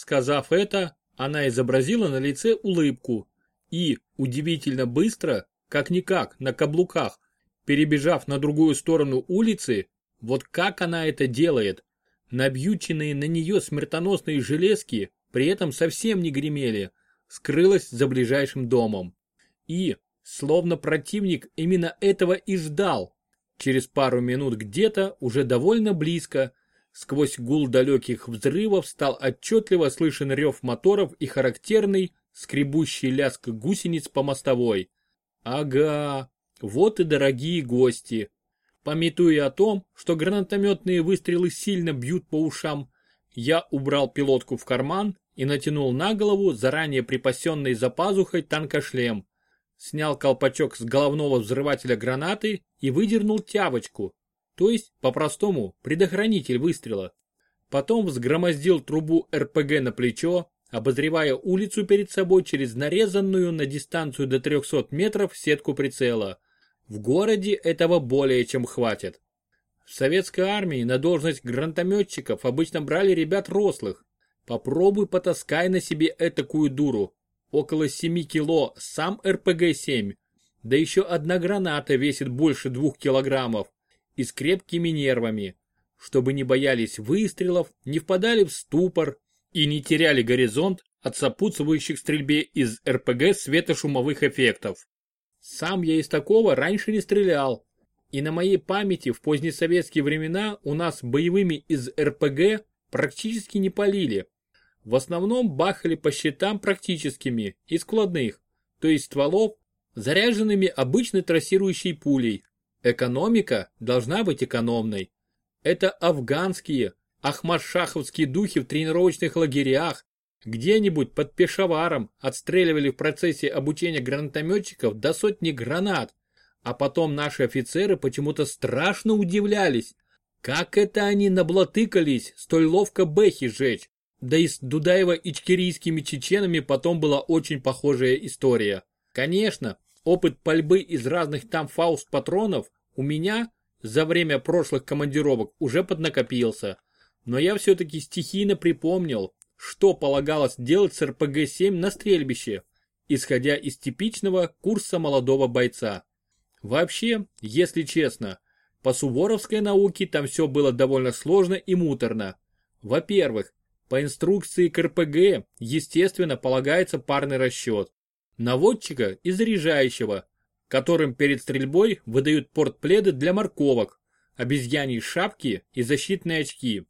Сказав это, она изобразила на лице улыбку и, удивительно быстро, как-никак, на каблуках, перебежав на другую сторону улицы, вот как она это делает, набьюченные на нее смертоносные железки при этом совсем не гремели, скрылась за ближайшим домом. И, словно противник именно этого и ждал, через пару минут где-то, уже довольно близко, сквозь гул далеких взрывов стал отчетливо слышен рев моторов и характерный, скребущий лязг гусениц по мостовой. Ага, вот и дорогие гости. Пометуя о том, что гранатометные выстрелы сильно бьют по ушам, я убрал пилотку в карман и натянул на голову заранее припасенный за пазухой танкошлем. Снял колпачок с головного взрывателя гранаты и выдернул тявочку, то есть, по-простому, предохранитель выстрела. Потом взгромоздил трубу РПГ на плечо, обозревая улицу перед собой через нарезанную на дистанцию до 300 метров сетку прицела. В городе этого более чем хватит. В советской армии на должность гранатометчиков обычно брали ребят рослых. Попробуй потаскай на себе этакую дуру. Около 7 кило сам РПГ-7. Да еще одна граната весит больше двух килограммов. И с крепкими нервами. Чтобы не боялись выстрелов, не впадали в ступор, и не теряли горизонт от сопутствующих стрельбе из РПГ светошумовых эффектов. Сам я из такого раньше не стрелял, и на моей памяти в позднесоветские времена у нас боевыми из РПГ практически не полили. В основном бахали по щитам практическими и складных, то есть стволов, заряженными обычной трассирующей пулей. Экономика должна быть экономной. Это афганские, Ахмашаховские духи в тренировочных лагерях, где-нибудь под Пешаваром отстреливали в процессе обучения гранатометчиков до сотни гранат, а потом наши офицеры почему-то страшно удивлялись, как это они наблатыкались столь ловко бэхи жечь. Да и с Дудаево-Ичкерийскими чеченами потом была очень похожая история. Конечно, опыт пальбы из разных там фауст-патронов у меня за время прошлых командировок уже поднакопился но я все-таки стихийно припомнил, что полагалось делать с РПГ-7 на стрельбище, исходя из типичного курса молодого бойца. Вообще, если честно, по суворовской науке там все было довольно сложно и муторно. Во-первых, по инструкции к РПГ, естественно, полагается парный расчет. Наводчика и заряжающего, которым перед стрельбой выдают портпледы для морковок, обезьяньи шапки и защитные очки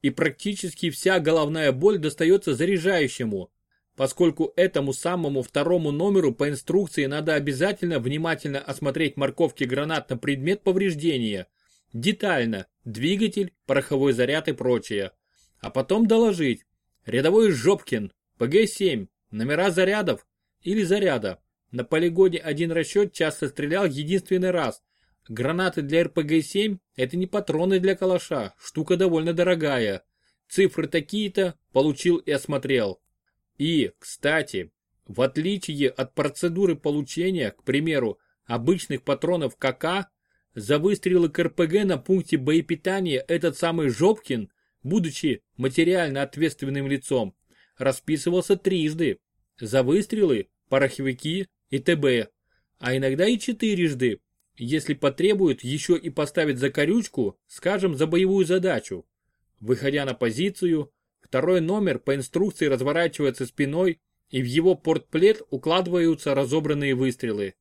и практически вся головная боль достается заряжающему, поскольку этому самому второму номеру по инструкции надо обязательно внимательно осмотреть морковки гранат на предмет повреждения, детально, двигатель, пороховой заряд и прочее. А потом доложить. Рядовой Жопкин, ПГ-7, номера зарядов или заряда. На полигоне один расчет часто стрелял единственный раз, Гранаты для РПГ-7 – это не патроны для калаша, штука довольно дорогая. Цифры такие-то получил и осмотрел. И, кстати, в отличие от процедуры получения, к примеру, обычных патронов КК, за выстрелы к РПГ на пункте боепитания этот самый Жопкин, будучи материально ответственным лицом, расписывался трижды. За выстрелы, пороховики и ТБ, а иногда и четырежды, если потребуют, еще и поставить закорючку, скажем, за боевую задачу. Выходя на позицию, второй номер по инструкции разворачивается спиной и в его портплет укладываются разобранные выстрелы.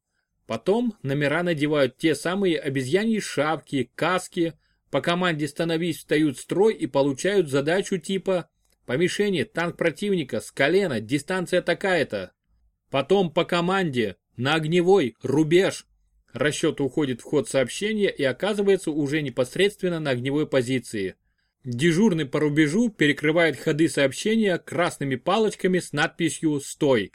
Потом номера надевают те самые обезьяньи шапки, каски, по команде «Становись» встают в строй и получают задачу типа «По мишени танк противника с колена, дистанция такая-то». Потом по команде «На огневой, рубеж, Расчет уходит в ход сообщения и оказывается уже непосредственно на огневой позиции. Дежурный по рубежу перекрывает ходы сообщения красными палочками с надписью «Стой».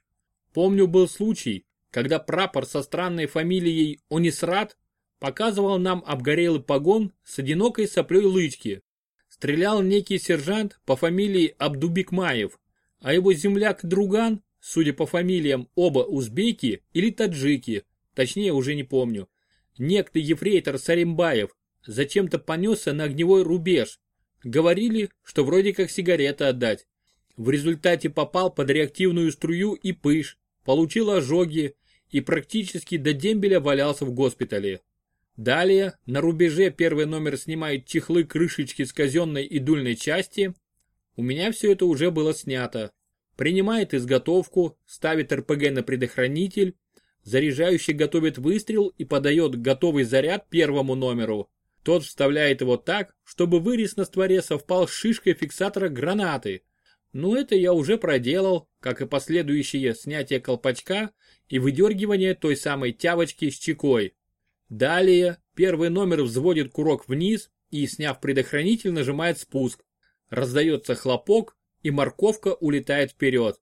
Помню был случай, когда прапор со странной фамилией Онисрат показывал нам обгорелый погон с одинокой соплей лычки. Стрелял некий сержант по фамилии Абдубикмаев, а его земляк-друган, судя по фамилиям, оба узбеки или таджики, точнее уже не помню. Некто ефрейтор Саримбаев зачем-то понесся на огневой рубеж. Говорили, что вроде как сигареты отдать. В результате попал под реактивную струю и пыш, получил ожоги и практически до дембеля валялся в госпитале. Далее на рубеже первый номер снимает чехлы крышечки с казенной и дульной части. У меня все это уже было снято. Принимает изготовку, ставит РПГ на предохранитель, заряжающий готовит выстрел и подает готовый заряд первому номеру. Тот вставляет его так, чтобы вырез на створе совпал с шишкой фиксатора гранаты. Ну это я уже проделал, как и последующее снятие колпачка и выдергивание той самой тявочки с чекой. Далее первый номер взводит курок вниз и, сняв предохранитель, нажимает спуск. Раздается хлопок и морковка улетает вперед.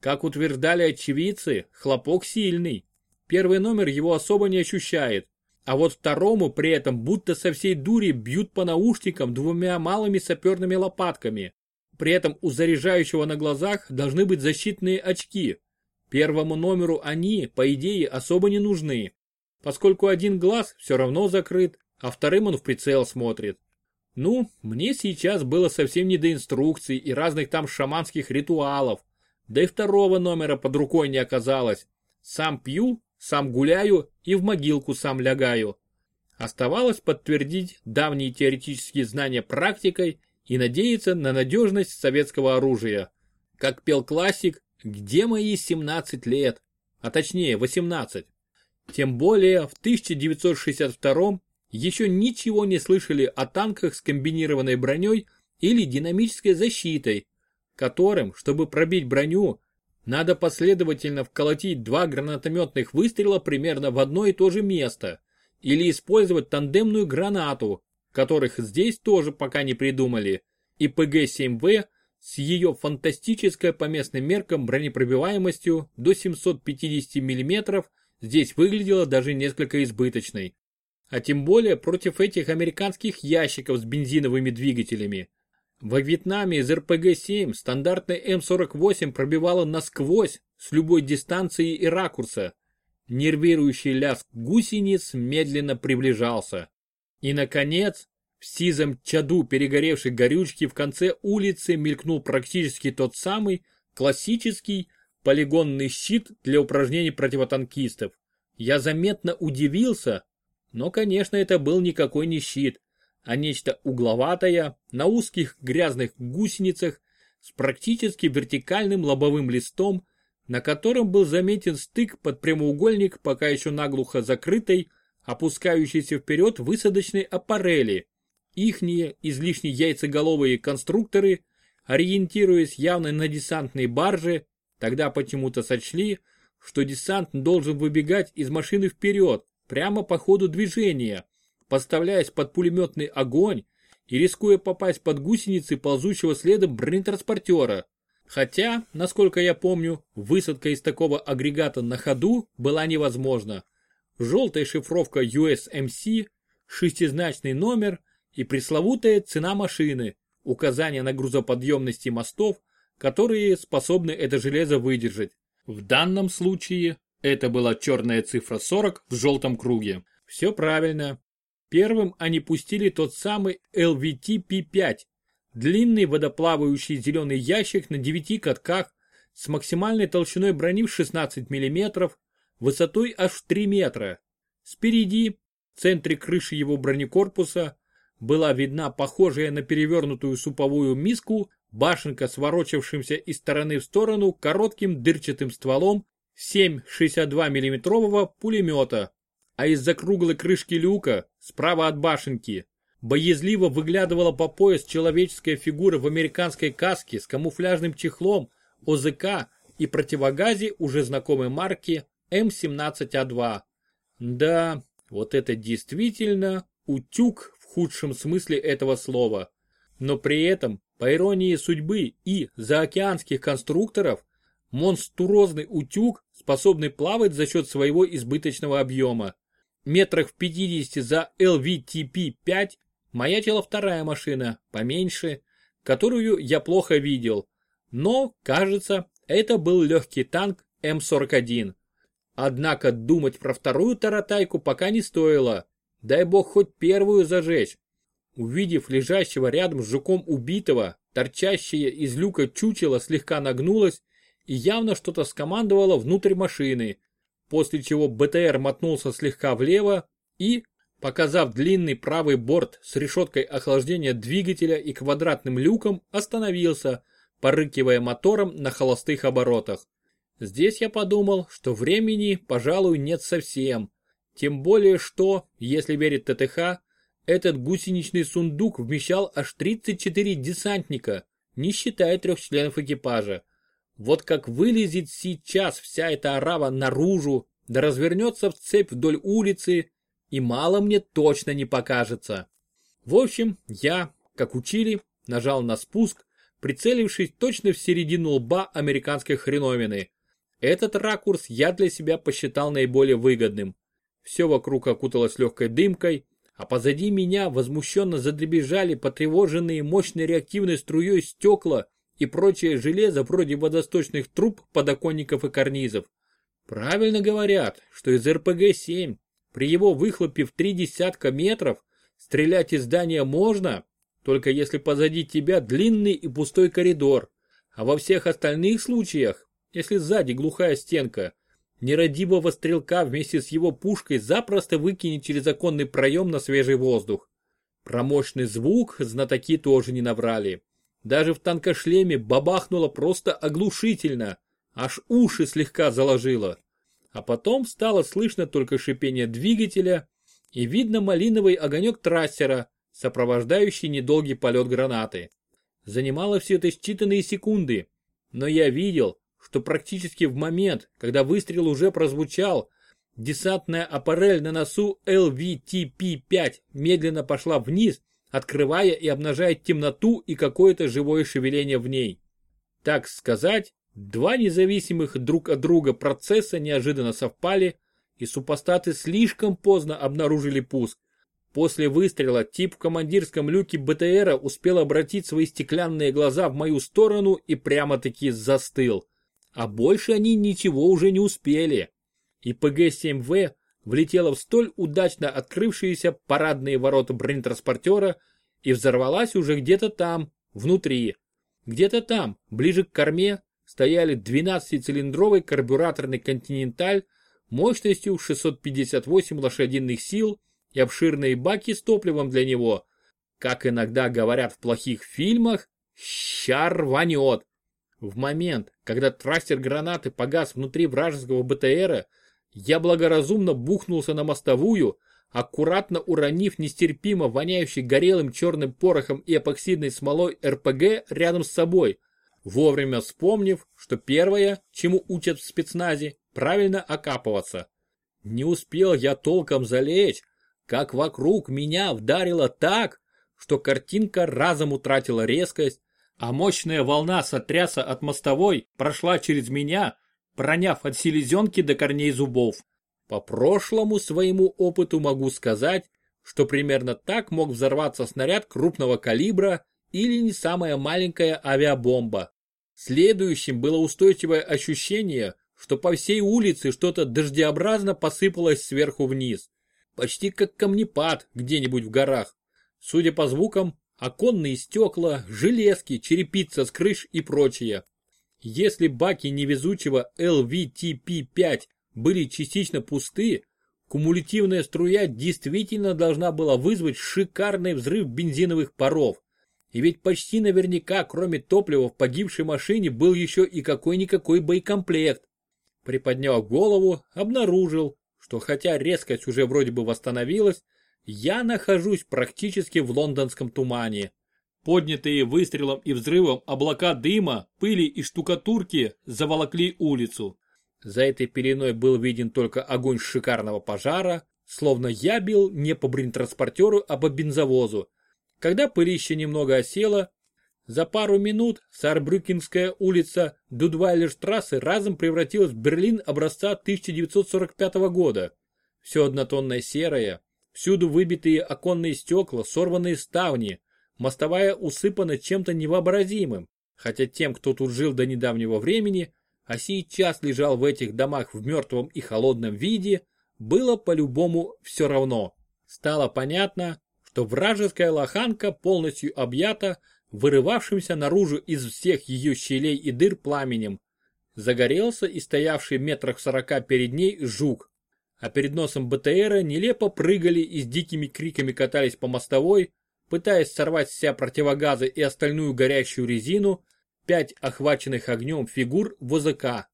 Как утверждали очевидцы, хлопок сильный. Первый номер его особо не ощущает, а вот второму при этом будто со всей дури бьют по наушникам двумя малыми саперными лопатками. При этом у заряжающего на глазах должны быть защитные очки. Первому номеру они, по идее, особо не нужны, поскольку один глаз все равно закрыт, а вторым он в прицел смотрит. Ну, мне сейчас было совсем не до инструкций и разных там шаманских ритуалов, да и второго номера под рукой не оказалось. Сам пью, сам гуляю и в могилку сам лягаю. Оставалось подтвердить давние теоретические знания практикой и надеяться на надежность советского оружия. Как пел классик, где мои 17 лет? А точнее 18. Тем более в 1962 еще ничего не слышали о танках с комбинированной броней или динамической защитой, которым, чтобы пробить броню, надо последовательно вколотить два гранатометных выстрела примерно в одно и то же место, или использовать тандемную гранату, которых здесь тоже пока не придумали, и ПГ-7В с ее фантастической по местным меркам бронепробиваемостью до 750 мм здесь выглядела даже несколько избыточной. А тем более против этих американских ящиков с бензиновыми двигателями. Во Вьетнаме из РПГ-7 стандартный М48 пробивала насквозь с любой дистанции и ракурса. Нервирующий лязг гусениц медленно приближался. И, наконец, в сизом чаду перегоревшей горючки в конце улицы мелькнул практически тот самый классический полигонный щит для упражнений противотанкистов. Я заметно удивился, но, конечно, это был никакой не щит, а нечто угловатое, на узких грязных гусеницах, с практически вертикальным лобовым листом, на котором был заметен стык под прямоугольник пока еще наглухо закрытой, опускающейся вперед высадочной аппарели. Ихние излишне яйцеголовые конструкторы, ориентируясь явно на десантные баржи, тогда почему-то сочли, что десант должен выбегать из машины вперед, прямо по ходу движения, подставляясь под пулеметный огонь и рискуя попасть под гусеницы ползущего следом бронетранспортера. Хотя, насколько я помню, высадка из такого агрегата на ходу была невозможна. Желтая шифровка USMC, шестизначный номер и пресловутая цена машины, указание на грузоподъемности мостов, которые способны это железо выдержать. В данном случае это была черная цифра 40 в желтом круге. Все правильно. Первым они пустили тот самый LVT-P5, длинный водоплавающий зеленый ящик на 9 катках с максимальной толщиной брони в 16 мм, высотой аж в 3 метра. Спереди, в центре крыши его бронекорпуса, была видна похожая на перевернутую суповую миску башенка с ворочавшимся из стороны в сторону коротким дырчатым стволом 7,62 мм пулемета, а из-за круглой крышки люка, справа от башенки, боязливо выглядывала по пояс человеческая фигура в американской каске с камуфляжным чехлом ОЗК и противогазе уже знакомой марки М17А2. Да, вот это действительно утюг в худшем смысле этого слова. Но при этом, по иронии судьбы и заокеанских конструкторов, монструозный утюг, способный плавать за счет своего избыточного объема. Метрах в 50 за LVTP-5 маячила вторая машина, поменьше, которую я плохо видел. Но, кажется, это был легкий танк М41. Однако думать про вторую таратайку пока не стоило. Дай бог хоть первую зажечь. Увидев лежащего рядом с жуком убитого, торчащее из люка чучело слегка нагнулось и явно что-то скомандовало внутрь машины, после чего БТР мотнулся слегка влево и, показав длинный правый борт с решеткой охлаждения двигателя и квадратным люком, остановился, порыкивая мотором на холостых оборотах. Здесь я подумал, что времени, пожалуй, нет совсем. Тем более, что, если верить ТТХ, этот гусеничный сундук вмещал аж 34 десантника, не считая трех членов экипажа. Вот как вылезет сейчас вся эта арава наружу, да развернется в цепь вдоль улицы, и мало мне точно не покажется. В общем, я, как учили, нажал на спуск, прицелившись точно в середину лба американской хреновины. Этот ракурс я для себя посчитал наиболее выгодным. Все вокруг окуталось легкой дымкой, а позади меня возмущенно задребежали потревоженные мощной реактивной струей стекла и прочее железо вроде водосточных труб, подоконников и карнизов. Правильно говорят, что из РПГ-7 при его выхлопе в три десятка метров стрелять из здания можно, только если позади тебя длинный и пустой коридор, а во всех остальных случаях, если сзади глухая стенка, нерадивого стрелка вместе с его пушкой запросто выкинет через оконный проем на свежий воздух. Про мощный звук знатоки тоже не наврали. Даже в танкошлеме бабахнуло просто оглушительно, аж уши слегка заложило. А потом стало слышно только шипение двигателя и видно малиновый огонек трассера, сопровождающий недолгий полет гранаты. Занимало все это считанные секунды, но я видел, что практически в момент, когда выстрел уже прозвучал, десантная аппарель на носу LVTP-5 медленно пошла вниз, открывая и обнажая темноту и какое-то живое шевеление в ней. Так сказать, два независимых друг от друга процесса неожиданно совпали, и супостаты слишком поздно обнаружили пуск. После выстрела тип в командирском люке БТРа успел обратить свои стеклянные глаза в мою сторону и прямо-таки застыл. А больше они ничего уже не успели. И ПГ-7В влетела в столь удачно открывшиеся парадные ворота бронетранспортера и взорвалась уже где-то там, внутри. Где-то там, ближе к корме, стояли 12-цилиндровый карбюраторный «Континенталь» мощностью 658 лошадиных сил и обширные баки с топливом для него. Как иногда говорят в плохих фильмах, ща рванет. В момент, когда трассер гранаты погас внутри вражеского БТРа, я благоразумно бухнулся на мостовую, аккуратно уронив нестерпимо воняющий горелым черным порохом и эпоксидной смолой РПГ рядом с собой, вовремя вспомнив, что первое, чему учат в спецназе, правильно окапываться. Не успел я толком залечь, как вокруг меня вдарило так, что картинка разом утратила резкость, а мощная волна сотряса от мостовой прошла через меня, проняв от селезенки до корней зубов. По прошлому своему опыту могу сказать, что примерно так мог взорваться снаряд крупного калибра или не самая маленькая авиабомба. Следующим было устойчивое ощущение, что по всей улице что-то дождеобразно посыпалось сверху вниз. Почти как камнепад где-нибудь в горах. Судя по звукам, оконные стекла, железки, черепица с крыш и прочее. Если баки невезучего LVTP-5 были частично пусты, кумулятивная струя действительно должна была вызвать шикарный взрыв бензиновых паров. И ведь почти наверняка, кроме топлива в погибшей машине, был еще и какой-никакой боекомплект. Приподняв голову, обнаружил, что хотя резкость уже вроде бы восстановилась, я нахожусь практически в лондонском тумане. Поднятые выстрелом и взрывом облака дыма, пыли и штукатурки заволокли улицу. За этой пеленой был виден только огонь шикарного пожара, словно я бил не по бронетранспортеру, а по бензовозу. Когда пылище немного осело, за пару минут Сарбрюкинская улица Дудвайлерштрассе разом превратилась в Берлин образца 1945 года. Все однотонное серое, всюду выбитые оконные стекла, сорванные ставни, мостовая усыпана чем-то невообразимым, хотя тем, кто тут жил до недавнего времени, а сейчас лежал в этих домах в мертвом и холодном виде, было по-любому все равно. Стало понятно, что вражеская лоханка полностью объята вырывавшимся наружу из всех ее щелей и дыр пламенем. Загорелся и стоявший метрах сорока перед ней жук. А перед носом БТРа нелепо прыгали и с дикими криками катались по мостовой, пытаясь сорвать с противогазы и остальную горящую резину, пять охваченных огнем фигур ВЗК.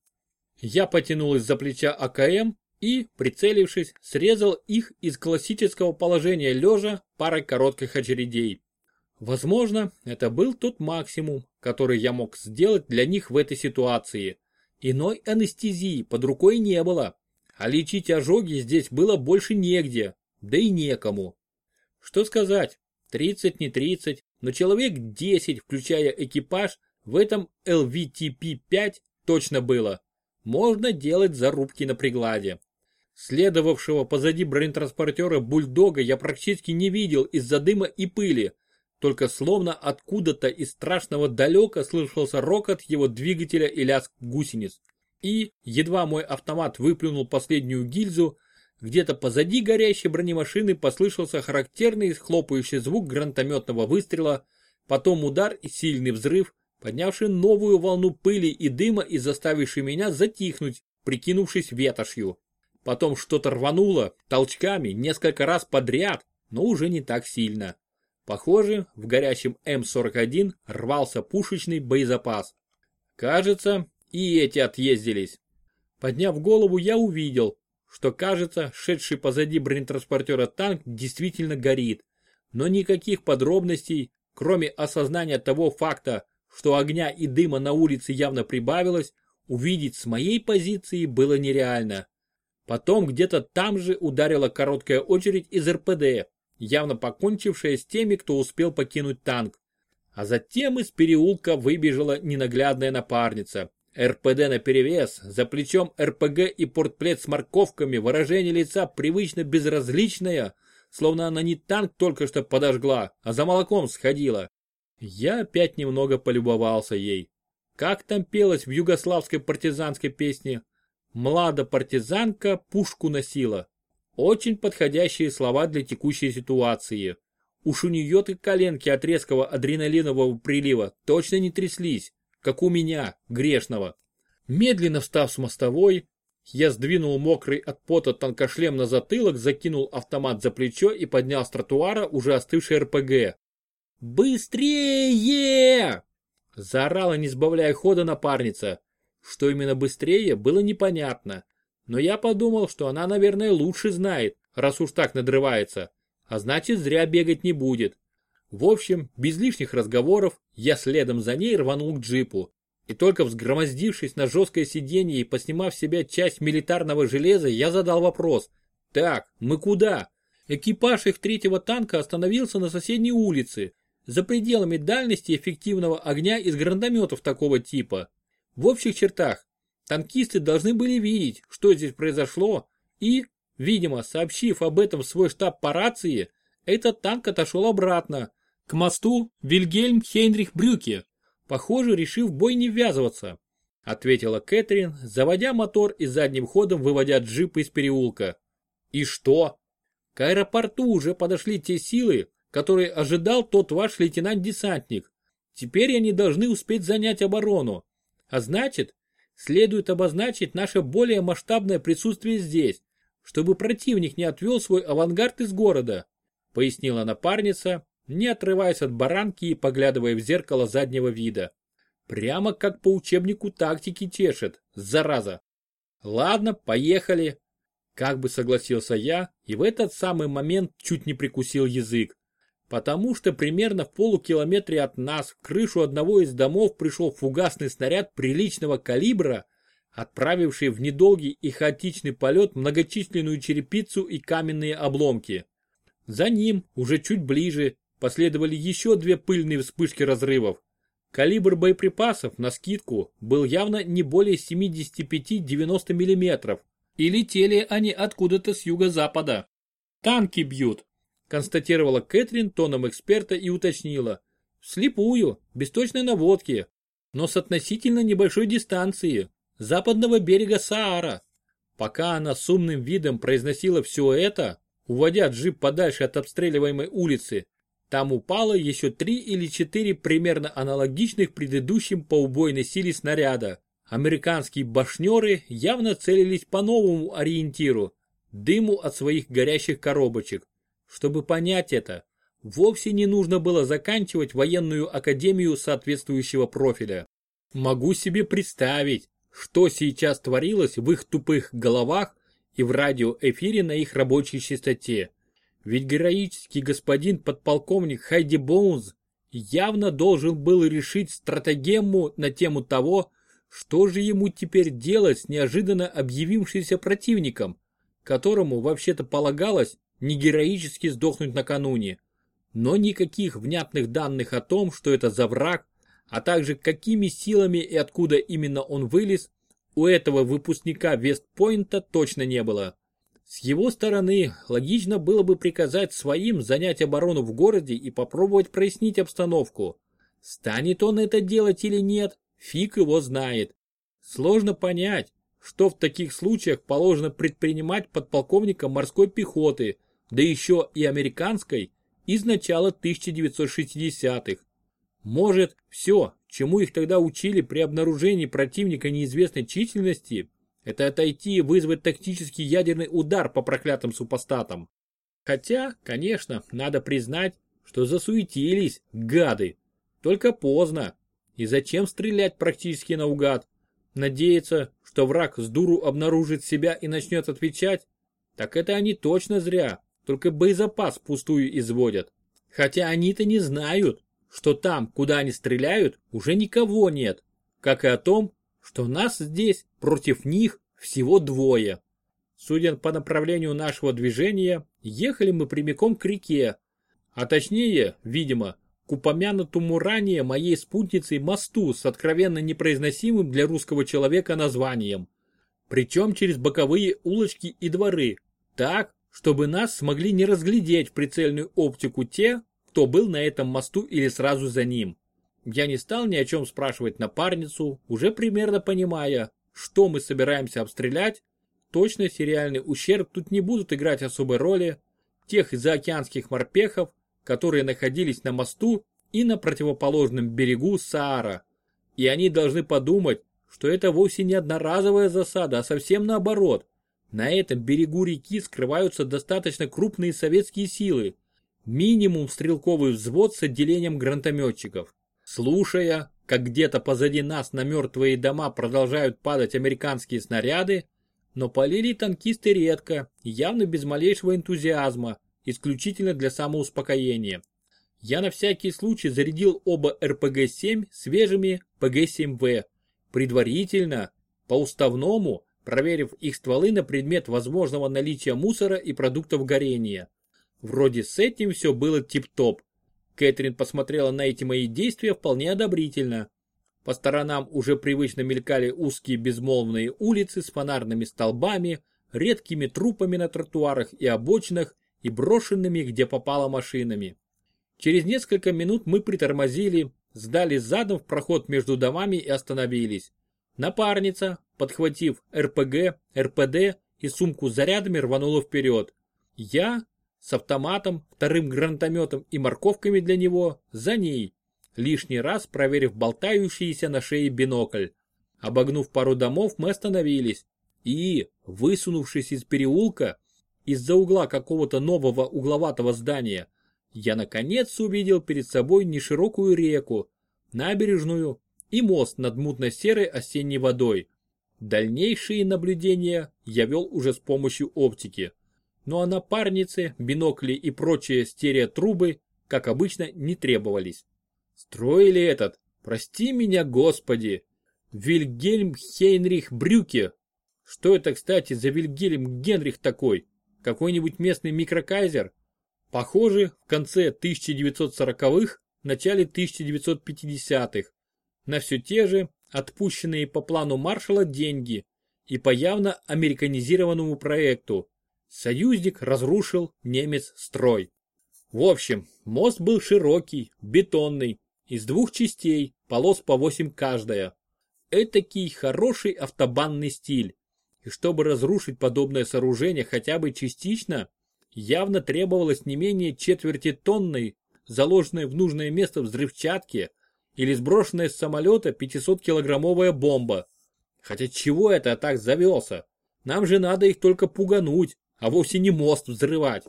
Я потянул из-за плеча АКМ и, прицелившись, срезал их из классического положения лежа парой коротких очередей. Возможно, это был тот максимум, который я мог сделать для них в этой ситуации. Иной анестезии под рукой не было, а лечить ожоги здесь было больше негде, да и некому. Что сказать, 30 не 30, но человек 10, включая экипаж, в этом LVTP-5 точно было. Можно делать зарубки на пригладе. Следовавшего позади бронетранспортера бульдога я практически не видел из-за дыма и пыли, только словно откуда-то из страшного далека слышался рокот его двигателя и лязг гусениц. И, едва мой автомат выплюнул последнюю гильзу, где-то позади горящей бронемашины послышался характерный хлопающий звук гранатометного выстрела, потом удар и сильный взрыв, поднявший новую волну пыли и дыма и заставивший меня затихнуть, прикинувшись ветошью. Потом что-то рвануло, толчками, несколько раз подряд, но уже не так сильно. Похоже, в горящем М41 рвался пушечный боезапас. Кажется, и эти отъездились. Подняв голову, я увидел, что кажется, шедший позади бронетранспортера танк действительно горит. Но никаких подробностей, кроме осознания того факта, что огня и дыма на улице явно прибавилось, увидеть с моей позиции было нереально. Потом где-то там же ударила короткая очередь из РПД, явно покончившая с теми, кто успел покинуть танк. А затем из переулка выбежала ненаглядная напарница. РПД наперевес, за плечом РПГ и портплет с морковками, выражение лица привычно безразличное, словно она не танк только что подожгла, а за молоком сходила. Я опять немного полюбовался ей. Как там пелось в югославской партизанской песне «Млада партизанка пушку носила». Очень подходящие слова для текущей ситуации. Уж у нее-то коленки от резкого адреналинового прилива точно не тряслись, как у меня, грешного. Медленно встав с мостовой, я сдвинул мокрый от пота танкошлем на затылок, закинул автомат за плечо и поднял с тротуара уже остывший РПГ. «Быстрее!» Заорала, не сбавляя хода напарница. Что именно быстрее, было непонятно. Но я подумал, что она, наверное, лучше знает, раз уж так надрывается. А значит, зря бегать не будет. В общем, без лишних разговоров, я следом за ней рванул к джипу. И только взгромоздившись на жесткое сиденье и поснимав в себя часть милитарного железа, я задал вопрос. Так, мы куда? Экипаж их третьего танка остановился на соседней улице, за пределами дальности эффективного огня из гранатометов такого типа. В общих чертах, Танкисты должны были видеть, что здесь произошло, и, видимо, сообщив об этом в свой штаб по рации, этот танк отошел обратно, к мосту Вильгельм Хейнрих Брюке, похоже, решив в бой не ввязываться, ответила Кэтрин, заводя мотор и задним ходом выводя джип из переулка. И что? К аэропорту уже подошли те силы, которые ожидал тот ваш лейтенант-десантник. Теперь они должны успеть занять оборону. А значит, следует обозначить наше более масштабное присутствие здесь, чтобы противник не отвел свой авангард из города, пояснила напарница, не отрываясь от баранки и поглядывая в зеркало заднего вида. Прямо как по учебнику тактики тешит, зараза. Ладно, поехали. Как бы согласился я, и в этот самый момент чуть не прикусил язык. Потому что примерно в полукилометре от нас в крышу одного из домов пришел фугасный снаряд приличного калибра, отправивший в недолгий и хаотичный полет многочисленную черепицу и каменные обломки. За ним, уже чуть ближе, последовали еще две пыльные вспышки разрывов. Калибр боеприпасов, на скидку, был явно не более 75-90 мм, и летели они откуда-то с юго-запада. Танки бьют, констатировала Кэтрин тоном эксперта и уточнила. Слепую, без точной наводки, но с относительно небольшой дистанции, западного берега Саара. Пока она с умным видом произносила все это, уводя джип подальше от обстреливаемой улицы, там упало еще три или четыре примерно аналогичных предыдущим по убойной силе снаряда. Американские башнеры явно целились по новому ориентиру, дыму от своих горящих коробочек. Чтобы понять это, вовсе не нужно было заканчивать военную академию соответствующего профиля. Могу себе представить, что сейчас творилось в их тупых головах и в радиоэфире на их рабочей частоте. Ведь героический господин подполковник Хайди Боунс явно должен был решить стратегему на тему того, что же ему теперь делать с неожиданно объявившимся противником, которому вообще-то полагалось не героически сдохнуть накануне. Но никаких внятных данных о том, что это за враг, а также какими силами и откуда именно он вылез, у этого выпускника Вестпойнта точно не было. С его стороны, логично было бы приказать своим занять оборону в городе и попробовать прояснить обстановку. Станет он это делать или нет, фиг его знает. Сложно понять, что в таких случаях положено предпринимать подполковникам морской пехоты, да еще и американской, из начала 1960-х. Может, все, чему их тогда учили при обнаружении противника неизвестной численности, это отойти и вызвать тактический ядерный удар по проклятым супостатам. Хотя, конечно, надо признать, что засуетились, гады. Только поздно. И зачем стрелять практически наугад? Надеяться, что враг с дуру обнаружит себя и начнет отвечать? Так это они точно зря, только боезапас пустую изводят. Хотя они-то не знают, что там, куда они стреляют, уже никого нет. Как и о том, что нас здесь против них всего двое. Судя по направлению нашего движения, ехали мы прямиком к реке, а точнее, видимо, к упомянутому ранее моей спутницей мосту с откровенно непроизносимым для русского человека названием. Причем через боковые улочки и дворы, так, чтобы нас смогли не разглядеть в прицельную оптику те, кто был на этом мосту или сразу за ним. Я не стал ни о чем спрашивать напарницу, уже примерно понимая, что мы собираемся обстрелять, точно сериальный ущерб тут не будут играть особой роли. Тех заокеанских морпехов, которые находились на мосту и на противоположном берегу Саара. И они должны подумать, что это вовсе не одноразовая засада, а совсем наоборот. На этом берегу реки скрываются достаточно крупные советские силы, минимум стрелковый взвод с отделением гранатометчиков. Слушая, как где-то позади нас на мертвые дома продолжают падать американские снаряды, но полили танкисты редко, явно без малейшего энтузиазма, исключительно для самоуспокоения. Я на всякий случай зарядил оба РПГ-7 свежими ПГ-7В, предварительно, по уставному, проверив их стволы на предмет возможного наличия мусора и продуктов горения. Вроде с этим все было тип-топ. Кэтрин посмотрела на эти мои действия вполне одобрительно. По сторонам уже привычно мелькали узкие безмолвные улицы с фонарными столбами, редкими трупами на тротуарах и обочинах и брошенными где попало машинами. Через несколько минут мы притормозили, сдали задом в проход между домами и остановились. Напарница, подхватив РПГ, РПД и сумку с зарядами рванула вперед. Я, с автоматом, вторым гранатометом и морковками для него, за ней, лишний раз проверив болтающийся на шее бинокль. Обогнув пару домов, мы остановились и, высунувшись из переулка, из-за угла какого-то нового угловатого здания, я наконец увидел перед собой неширокую реку, набережную и мост над мутно-серой осенней водой. Дальнейшие наблюдения я вел уже с помощью оптики ну а напарницы, бинокли и прочие стереотрубы, как обычно, не требовались. Строили этот, прости меня господи, Вильгельм Хейнрих Брюке. Что это, кстати, за Вильгельм Генрих такой? Какой-нибудь местный микрокайзер? Похоже, в конце 1940-х, начале 1950-х. На все те же, отпущенные по плану маршала деньги и по явно американизированному проекту, Союзник разрушил немец строй. В общем, мост был широкий, бетонный, из двух частей, полос по восемь каждая. Этакий хороший автобанный стиль. И чтобы разрушить подобное сооружение хотя бы частично, явно требовалось не менее четверти тонной заложенной в нужное место взрывчатки или сброшенная с самолета 500-килограммовая бомба. Хотя чего это так завелся? Нам же надо их только пугануть, а вовсе не мост взрывать.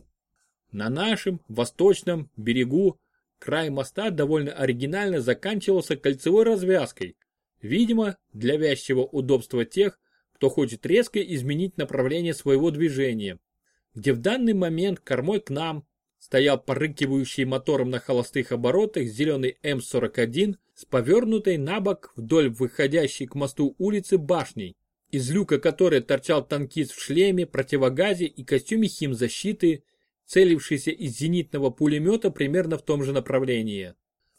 На нашем восточном берегу край моста довольно оригинально заканчивался кольцевой развязкой. Видимо, для вязчего удобства тех, кто хочет резко изменить направление своего движения. Где в данный момент кормой к нам стоял порыкивающий мотором на холостых оборотах зеленый М41 с повернутой на бок вдоль выходящей к мосту улицы башней, из люка которой торчал танкист в шлеме, противогазе и костюме химзащиты, целившийся из зенитного пулемета примерно в том же направлении.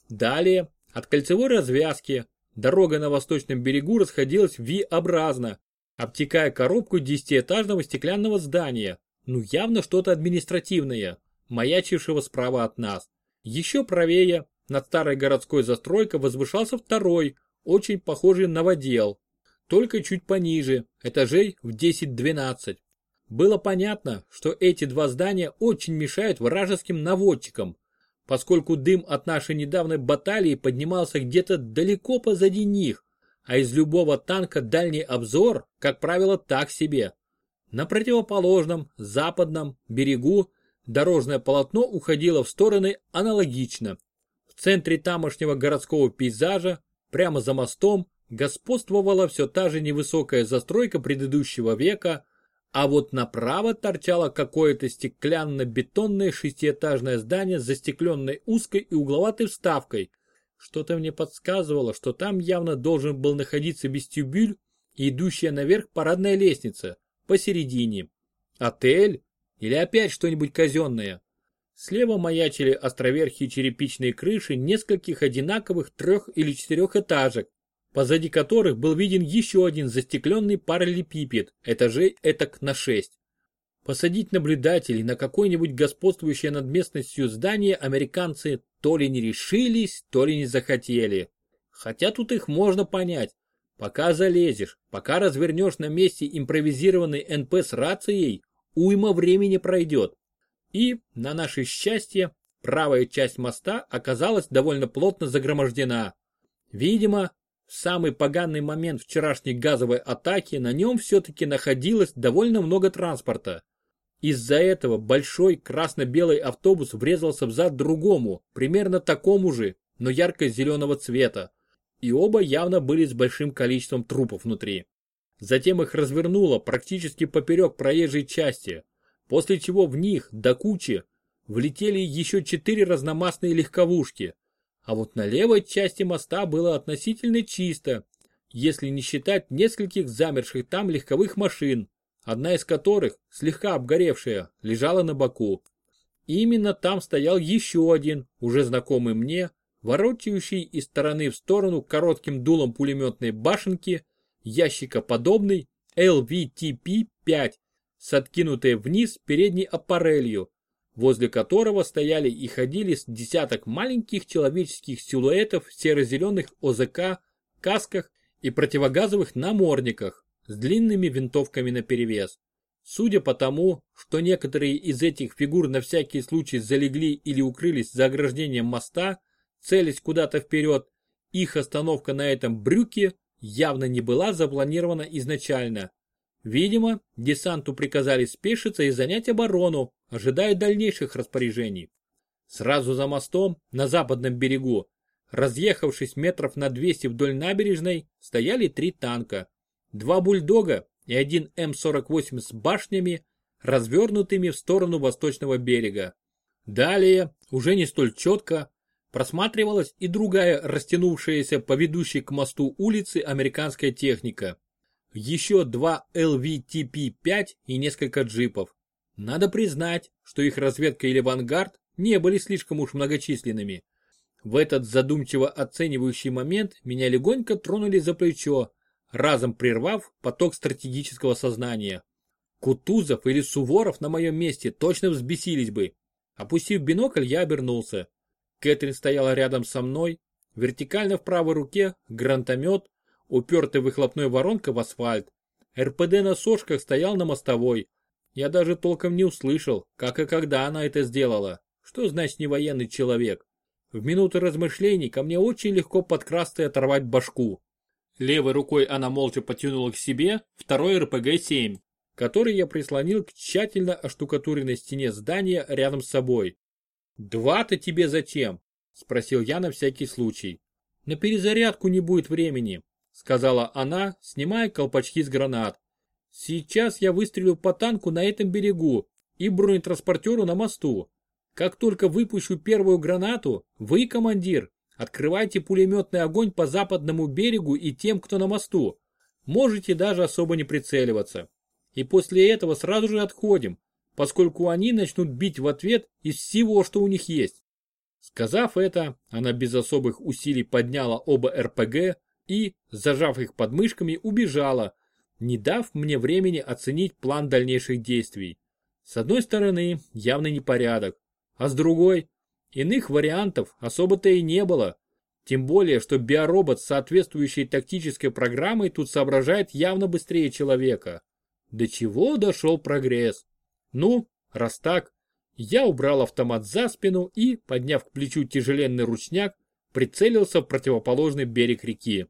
Далее, от кольцевой развязки, дорога на восточном берегу расходилась V-образно, обтекая коробку десятиэтажного стеклянного здания, ну явно что-то административное, маячившего справа от нас. Еще правее, над старой городской застройкой возвышался второй, очень похожий новодел, только чуть пониже, этажей в 10-12. Было понятно, что эти два здания очень мешают вражеским наводчикам, поскольку дым от нашей недавней баталии поднимался где-то далеко позади них, а из любого танка дальний обзор, как правило, так себе. На противоположном, западном берегу дорожное полотно уходило в стороны аналогично. В центре тамошнего городского пейзажа, прямо за мостом, господствовала все та же невысокая застройка предыдущего века, а вот направо торчало какое-то стеклянно-бетонное шестиэтажное здание с застекленной узкой и угловатой вставкой. Что-то мне подсказывало, что там явно должен был находиться вестибюль и идущая наверх парадная лестница, посередине. Отель? Или опять что-нибудь казенное? Слева маячили островерхие черепичные крыши нескольких одинаковых трех- или четырехэтажек, позади которых был виден еще один застекленный параллелепипед, этажей этак на шесть. Посадить наблюдателей на какое-нибудь господствующее над местностью здание американцы то ли не решились, то ли не захотели. Хотя тут их можно понять. Пока залезешь, пока развернешь на месте импровизированный НП с рацией, уйма времени пройдет. И, на наше счастье, правая часть моста оказалась довольно плотно загромождена. Видимо, в самый поганый момент вчерашней газовой атаки на нем все-таки находилось довольно много транспорта. Из-за этого большой красно-белый автобус врезался в зад другому, примерно такому же, но ярко-зеленого цвета. И оба явно были с большим количеством трупов внутри. Затем их развернуло практически поперек проезжей части, после чего в них, до кучи, влетели еще четыре разномастные легковушки, а вот на левой части моста было относительно чисто, если не считать нескольких замерших там легковых машин, одна из которых, слегка обгоревшая, лежала на боку. И именно там стоял еще один, уже знакомый мне, ворочающий из стороны в сторону коротким дулом пулеметной башенки, ящикоподобный LVTP-5 с откинутой вниз передней аппарелью, возле которого стояли и ходили с десяток маленьких человеческих силуэтов в серо-зеленых ОЗК, касках и противогазовых намордниках с длинными винтовками наперевес. Судя по тому, что некоторые из этих фигур на всякий случай залегли или укрылись за ограждением моста, целясь куда-то вперед, их остановка на этом брюке явно не была запланирована изначально. Видимо, десанту приказали спешиться и занять оборону, ожидая дальнейших распоряжений. Сразу за мостом, на западном берегу, разъехавшись метров на 200 вдоль набережной, стояли три танка. Два бульдога и один М-48 с башнями, развернутыми в сторону восточного берега. Далее, уже не столь четко, просматривалась и другая растянувшаяся по ведущей к мосту улицы американская техника еще два LVTP-5 и несколько джипов. Надо признать, что их разведка или авангард не были слишком уж многочисленными. В этот задумчиво оценивающий момент меня легонько тронули за плечо, разом прервав поток стратегического сознания. Кутузов или Суворов на моем месте точно взбесились бы. Опустив бинокль, я обернулся. Кэтрин стояла рядом со мной, вертикально в правой руке гранатомет, упертый выхлопной воронкой в асфальт. РПД на сошках стоял на мостовой. Я даже толком не услышал, как и когда она это сделала. Что значит не военный человек? В минуты размышлений ко мне очень легко подкрасться и оторвать башку. Левой рукой она молча потянула к себе второй РПГ-7, который я прислонил к тщательно оштукатуренной стене здания рядом с собой. «Два-то тебе зачем?» – спросил я на всякий случай. «На перезарядку не будет времени», – сказала она, снимая колпачки с гранат. «Сейчас я выстрелю по танку на этом берегу и бронетранспортеру на мосту. Как только выпущу первую гранату, вы, командир, открывайте пулеметный огонь по западному берегу и тем, кто на мосту. Можете даже особо не прицеливаться. И после этого сразу же отходим, поскольку они начнут бить в ответ из всего, что у них есть. Сказав это, она без особых усилий подняла оба РПГ и, зажав их подмышками, убежала, не дав мне времени оценить план дальнейших действий. С одной стороны, явный непорядок, а с другой, иных вариантов особо-то и не было. Тем более, что биоробот с соответствующей тактической программой тут соображает явно быстрее человека. До чего дошел прогресс? Ну, раз так, я убрал автомат за спину и, подняв к плечу тяжеленный ручняк, прицелился в противоположный берег реки.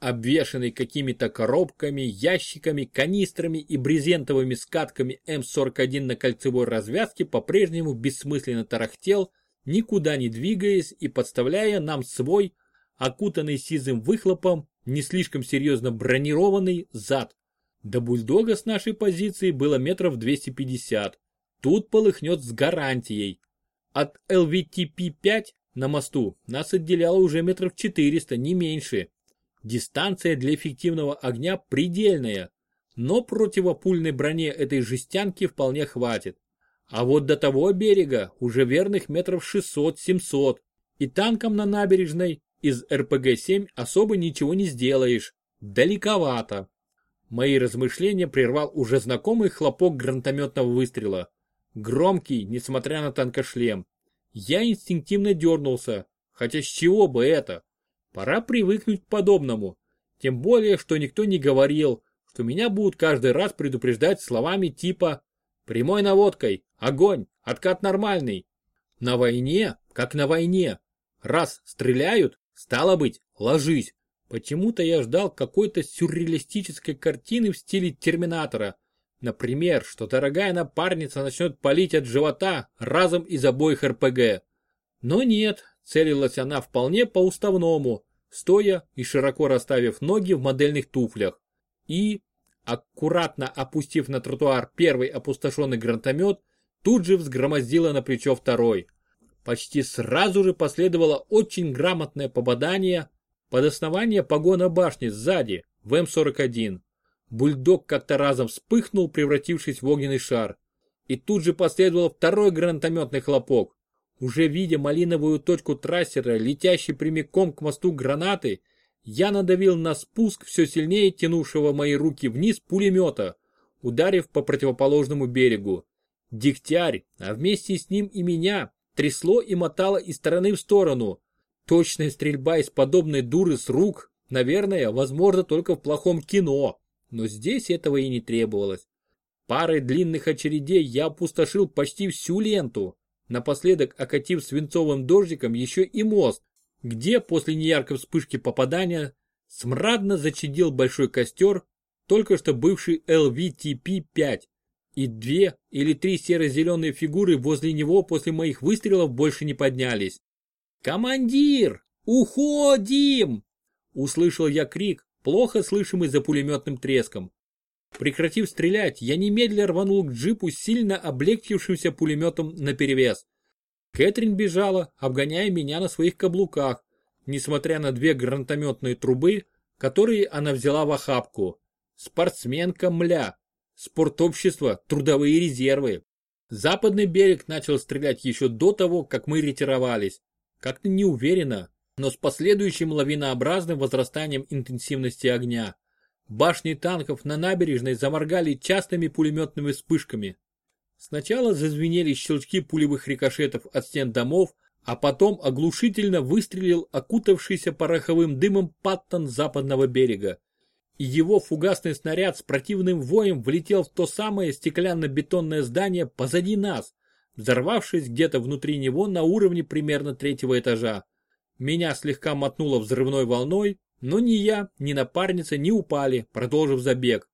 Обвешанный какими-то коробками, ящиками, канистрами и брезентовыми скатками М41 на кольцевой развязке по-прежнему бессмысленно тарахтел, никуда не двигаясь и подставляя нам свой, окутанный сизым выхлопом, не слишком серьезно бронированный зад. До бульдога с нашей позиции было метров 250. Тут полыхнет с гарантией. От ЛВТП-5 на мосту нас отделяло уже метров 400, не меньше. Дистанция для эффективного огня предельная, но противопульной броне этой жестянки вполне хватит. А вот до того берега уже верных метров 600-700, и танком на набережной из РПГ-7 особо ничего не сделаешь. Далековато. Мои размышления прервал уже знакомый хлопок гранатометного выстрела. Громкий, несмотря на танкошлем. Я инстинктивно дернулся, хотя с чего бы это? Пора привыкнуть к подобному. Тем более, что никто не говорил, что меня будут каждый раз предупреждать словами типа «прямой наводкой», «огонь», «откат нормальный». На войне, как на войне. Раз стреляют, стало быть, ложись. Почему-то я ждал какой-то сюрреалистической картины в стиле Терминатора. Например, что дорогая напарница начнет палить от живота разом из обоих РПГ. Но нет, целилась она вполне по-уставному, стоя и широко расставив ноги в модельных туфлях. И, аккуратно опустив на тротуар первый опустошенный гранатомет, тут же взгромоздила на плечо второй. Почти сразу же последовало очень грамотное попадание под основание погона башни сзади, в М-41. Бульдог как-то разом вспыхнул, превратившись в огненный шар. И тут же последовал второй гранатометный хлопок. Уже видя малиновую точку трассера, летящий прямиком к мосту гранаты, я надавил на спуск все сильнее тянувшего мои руки вниз пулемета, ударив по противоположному берегу. Дегтярь, а вместе с ним и меня, трясло и мотало из стороны в сторону. Точная стрельба из подобной дуры с рук, наверное, возможно только в плохом кино, но здесь этого и не требовалось. Парой длинных очередей я опустошил почти всю ленту, напоследок окатив свинцовым дождиком еще и мост, где после неяркой вспышки попадания смрадно зачадил большой костер, только что бывший LVTP-5, и две или три серо-зеленые фигуры возле него после моих выстрелов больше не поднялись. «Командир! Уходим!» Услышал я крик, плохо слышимый за пулеметным треском. Прекратив стрелять, я немедленно рванул к джипу сильно облегчившимся пулеметом наперевес. Кэтрин бежала, обгоняя меня на своих каблуках, несмотря на две гранатометные трубы, которые она взяла в охапку. Спортсменка мля, спортобщество, трудовые резервы. Западный берег начал стрелять еще до того, как мы ретировались. Как-то неуверенно, но с последующим лавинообразным возрастанием интенсивности огня. Башни танков на набережной заморгали частыми пулеметными вспышками. Сначала зазвенели щелчки пулевых рикошетов от стен домов, а потом оглушительно выстрелил окутавшийся пороховым дымом паттон западного берега. И его фугасный снаряд с противным воем влетел в то самое стеклянно-бетонное здание позади нас, взорвавшись где-то внутри него на уровне примерно третьего этажа. Меня слегка мотнуло взрывной волной, но ни я, ни напарница не упали, продолжив забег.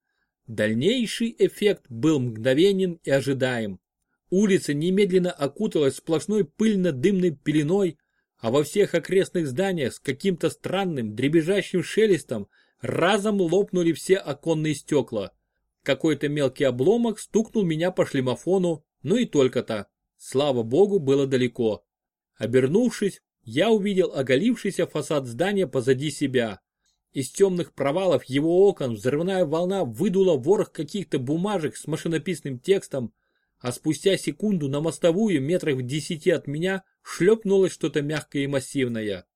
Дальнейший эффект был мгновенен и ожидаем. Улица немедленно окуталась сплошной пыльно-дымной пеленой, а во всех окрестных зданиях с каким-то странным дребезжащим шелестом разом лопнули все оконные стекла. Какой-то мелкий обломок стукнул меня по шлемофону, ну и только-то. Слава богу, было далеко. Обернувшись, я увидел оголившийся фасад здания позади себя. Из темных провалов его окон взрывная волна выдула ворох каких-то бумажек с машинописным текстом, а спустя секунду на мостовую метрах в десяти от меня шлепнулось что-то мягкое и массивное.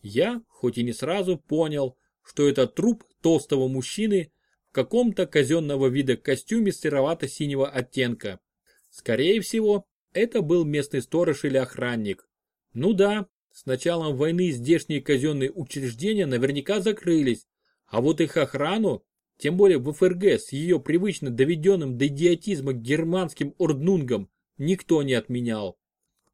Я, хоть и не сразу, понял, что это труп толстого мужчины в каком-то казенного вида костюме серовато-синего оттенка. Скорее всего, это был местный сторож или охранник. Ну да, с началом войны здешние казенные учреждения наверняка закрылись, а вот их охрану, тем более в ФРГ с ее привычно доведенным до идиотизма германским орднунгом, никто не отменял.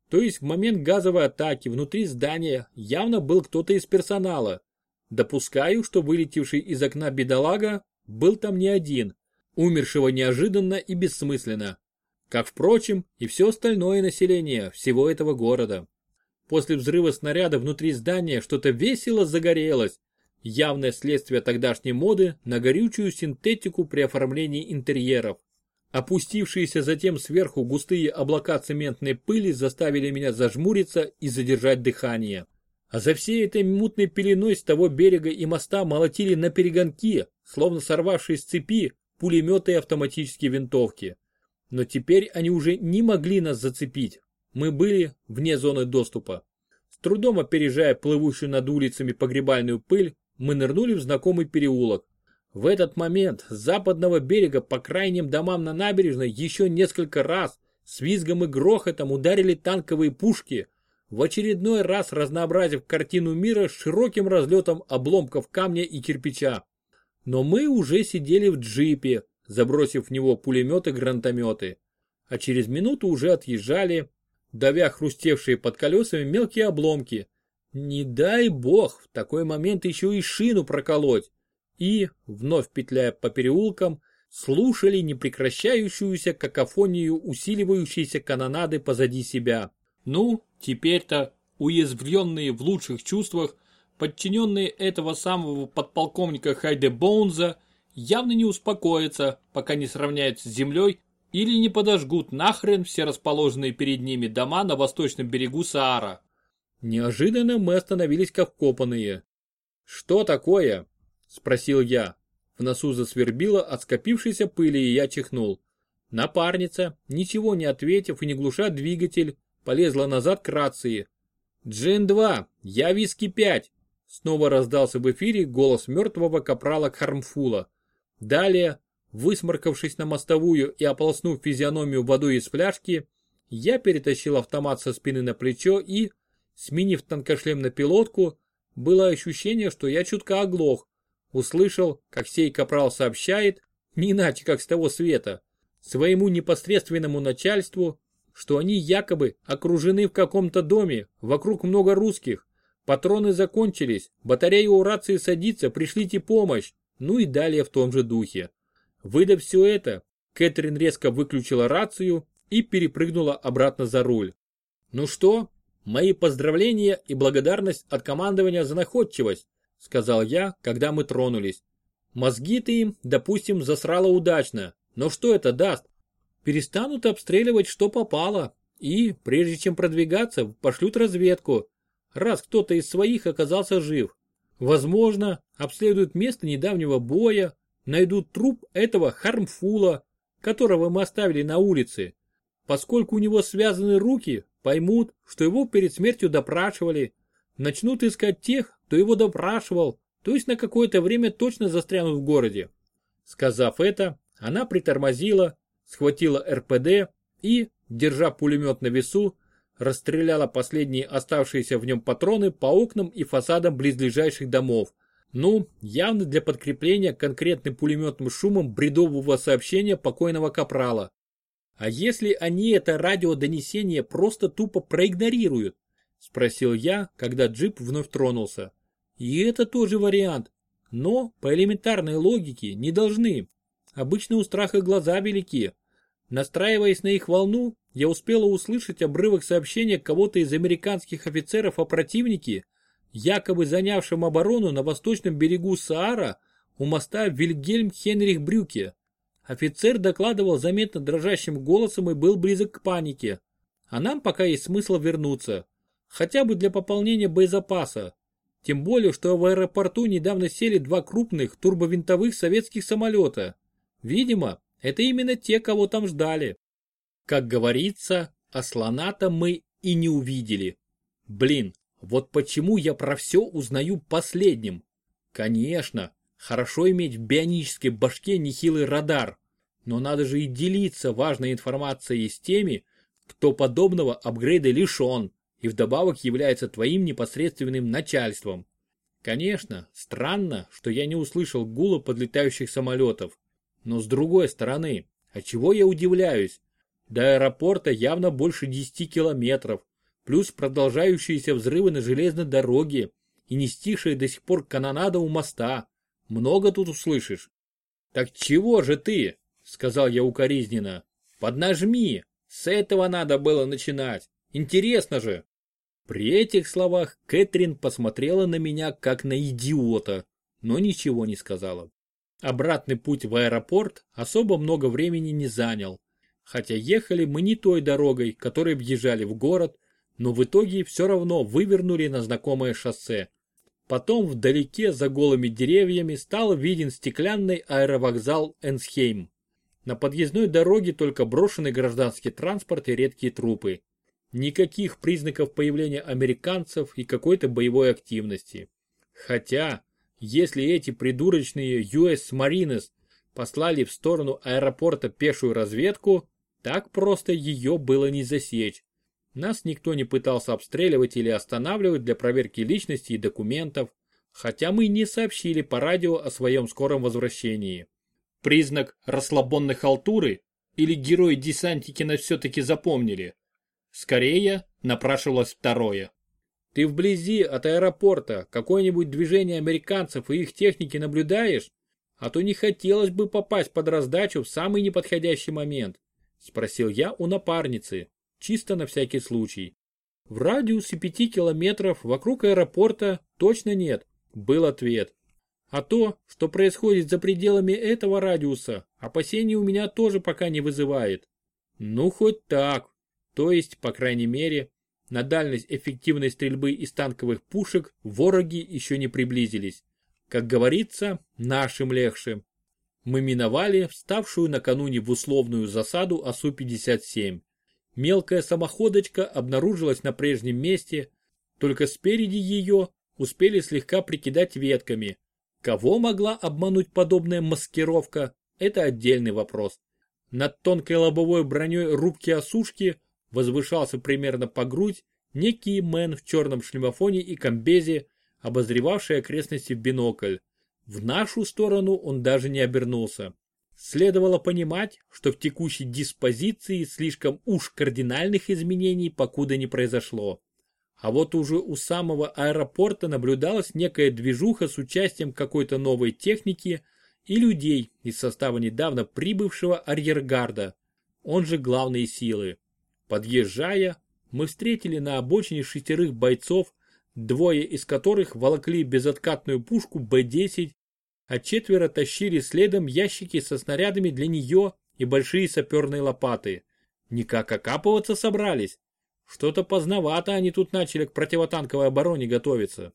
То есть в момент газовой атаки внутри здания явно был кто-то из персонала. Допускаю, что вылетевший из окна бедолага был там не один, умершего неожиданно и бессмысленно. Как, впрочем, и все остальное население всего этого города. После взрыва снаряда внутри здания что-то весело загорелось. Явное следствие тогдашней моды на горючую синтетику при оформлении интерьеров. Опустившиеся затем сверху густые облака цементной пыли заставили меня зажмуриться и задержать дыхание. А за всей этой мутной пеленой с того берега и моста молотили на перегонки, словно сорвавшие с цепи, пулеметы и автоматические винтовки. Но теперь они уже не могли нас зацепить. Мы были вне зоны доступа. С трудом опережая плывущую над улицами погребальную пыль, мы нырнули в знакомый переулок. В этот момент с западного берега по крайним домам на набережной еще несколько раз с визгом и грохотом ударили танковые пушки, в очередной раз разнообразив картину мира широким разлетом обломков камня и кирпича. Но мы уже сидели в джипе, забросив в него пулеметы-гранатометы. А через минуту уже отъезжали, давя хрустевшие под колесами мелкие обломки. Не дай бог в такой момент еще и шину проколоть. И, вновь петляя по переулкам, слушали непрекращающуюся какофонию усиливающейся канонады позади себя. Ну, теперь-то, уязвленные в лучших чувствах, подчиненные этого самого подполковника Хайде Боунза, явно не успокоятся, пока не сравняют с землей или не подожгут нахрен все расположенные перед ними дома на восточном берегу Саара. Неожиданно мы остановились как вкопанные. «Что такое?» – спросил я. В носу засвербило от скопившейся пыли, и я чихнул. Напарница, ничего не ответив и не глуша двигатель, полезла назад к рации. «Джин-2, я Виски-5!» Снова раздался в эфире голос мертвого капрала Хармфула. Далее Высморкавшись на мостовую и ополоснув физиономию водой из фляжки, я перетащил автомат со спины на плечо и, сменив тонкошлем на пилотку, было ощущение, что я чутко оглох. Услышал, как сей капрал сообщает, не иначе как с того света, своему непосредственному начальству, что они якобы окружены в каком-то доме, вокруг много русских, патроны закончились, батарея у рации садится, пришлите помощь, ну и далее в том же духе. Выдав все это, Кэтрин резко выключила рацию и перепрыгнула обратно за руль. «Ну что, мои поздравления и благодарность от командования за находчивость», сказал я, когда мы тронулись. «Мозги ты им, допустим, засрала удачно, но что это даст? Перестанут обстреливать, что попало, и, прежде чем продвигаться, пошлют разведку, раз кто-то из своих оказался жив. Возможно, обследуют место недавнего боя, найдут труп этого Хармфула, которого мы оставили на улице. Поскольку у него связаны руки, поймут, что его перед смертью допрашивали. Начнут искать тех, кто его допрашивал, то есть на какое-то время точно застрянут в городе. Сказав это, она притормозила, схватила РПД и, держа пулемет на весу, расстреляла последние оставшиеся в нем патроны по окнам и фасадам близлежащих домов, ну, явно для подкрепления конкретным пулеметным шумом бредового сообщения покойного капрала. А если они это радиодонесение просто тупо проигнорируют? Спросил я, когда джип вновь тронулся. И это тоже вариант. Но, по элементарной логике, не должны. Обычно у страха глаза велики. Настраиваясь на их волну, я успела услышать обрывок сообщения кого-то из американских офицеров о противнике, якобы занявшем оборону на восточном берегу Саара у моста Вильгельм Хенрих Брюке. Офицер докладывал заметно дрожащим голосом и был близок к панике. А нам пока есть смысл вернуться. Хотя бы для пополнения боезапаса. Тем более, что в аэропорту недавно сели два крупных турбовинтовых советских самолета. Видимо, это именно те, кого там ждали. Как говорится, а слона-то мы и не увидели. Блин, вот почему я про все узнаю последним. Конечно, хорошо иметь в бионической башке нехилый радар, но надо же и делиться важной информацией с теми, кто подобного апгрейда лишен и вдобавок является твоим непосредственным начальством. Конечно, странно, что я не услышал гула подлетающих самолетов. Но с другой стороны, от чего я удивляюсь? До аэропорта явно больше 10 километров, плюс продолжающиеся взрывы на железной дороге и не стихшая до сих пор канонада у моста. Много тут услышишь. Так чего же ты? Сказал я укоризненно. Поднажми, с этого надо было начинать. Интересно же. При этих словах Кэтрин посмотрела на меня как на идиота, но ничего не сказала. Обратный путь в аэропорт особо много времени не занял, хотя ехали мы не той дорогой, которой въезжали в город, но в итоге все равно вывернули на знакомое шоссе. Потом вдалеке за голыми деревьями стал виден стеклянный аэровокзал Энсхейм. На подъездной дороге только брошенный гражданский транспорт и редкие трупы. Никаких признаков появления американцев и какой-то боевой активности. Хотя, если эти придурочные US Marines послали в сторону аэропорта пешую разведку, так просто ее было не засечь. Нас никто не пытался обстреливать или останавливать для проверки личности и документов, хотя мы не сообщили по радио о своем скором возвращении. Признак расслабонной халтуры или герои-десантики нас все-таки запомнили? Скорее, напрашивалось второе. Ты вблизи от аэропорта какое-нибудь движение американцев и их техники наблюдаешь? А то не хотелось бы попасть под раздачу в самый неподходящий момент. Спросил я у напарницы, чисто на всякий случай. В радиусе пяти километров вокруг аэропорта точно нет, был ответ. А то, что происходит за пределами этого радиуса, опасений у меня тоже пока не вызывает. Ну хоть так. То есть, по крайней мере, на дальность эффективной стрельбы из танковых пушек вороги еще не приблизились. Как говорится, нашим легче. Мы миновали вставшую накануне в условную засаду АСУ-57. Мелкая самоходочка обнаружилась на прежнем месте, только спереди ее успели слегка прикидать ветками, Кого могла обмануть подобная маскировка, это отдельный вопрос. Над тонкой лобовой броней рубки осушки возвышался примерно по грудь некий мэн в черном шлемофоне и комбезе, обозревавший окрестности в бинокль. В нашу сторону он даже не обернулся. Следовало понимать, что в текущей диспозиции слишком уж кардинальных изменений покуда не произошло. А вот уже у самого аэропорта наблюдалась некая движуха с участием какой-то новой техники и людей из состава недавно прибывшего арьергарда, он же главные силы. Подъезжая, мы встретили на обочине шестерых бойцов, двое из которых волокли безоткатную пушку Б-10, а четверо тащили следом ящики со снарядами для нее и большие саперные лопаты. Никак окапываться собрались. Что-то поздновато они тут начали к противотанковой обороне готовиться.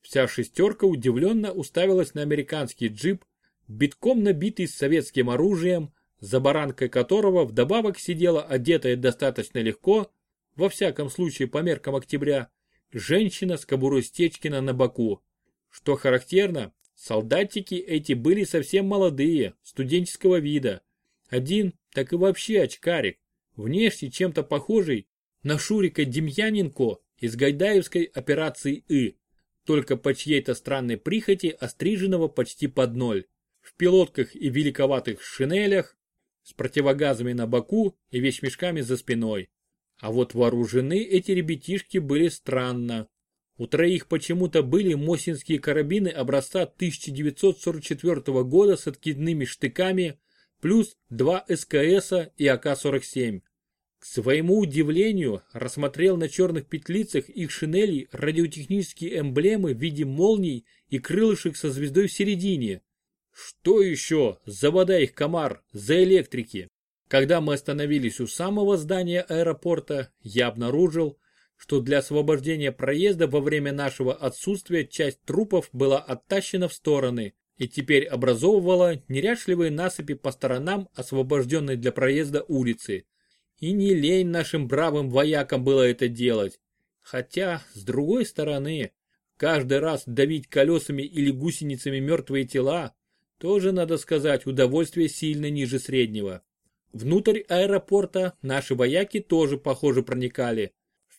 Вся шестерка удивленно уставилась на американский джип, битком набитый советским оружием, за баранкой которого вдобавок сидела одетая достаточно легко, во всяком случае по меркам октября, женщина с кобурой Стечкина на боку. Что характерно, солдатики эти были совсем молодые, студенческого вида. Один, так и вообще очкарик, внешне чем-то похожий на Шурика Демьяненко из Гайдаевской операции «И», только по чьей-то странной прихоти остриженного почти под ноль, в пилотках и великоватых шинелях, с противогазами на боку и вещмешками за спиной. А вот вооружены эти ребятишки были странно. У троих почему-то были мосинские карабины образца 1944 года с откидными штыками, плюс два СКС и АК-47. К своему удивлению, рассмотрел на черных петлицах их шинелей радиотехнические эмблемы в виде молний и крылышек со звездой в середине. Что еще? Завода их комар, за электрики. Когда мы остановились у самого здания аэропорта, я обнаружил, что для освобождения проезда во время нашего отсутствия часть трупов была оттащена в стороны и теперь образовывала неряшливые насыпи по сторонам освобожденной для проезда улицы. И не лень нашим бравым воякам было это делать. Хотя, с другой стороны, каждый раз давить колесами или гусеницами мертвые тела, тоже, надо сказать, удовольствие сильно ниже среднего. Внутрь аэропорта наши вояки тоже, похоже, проникали.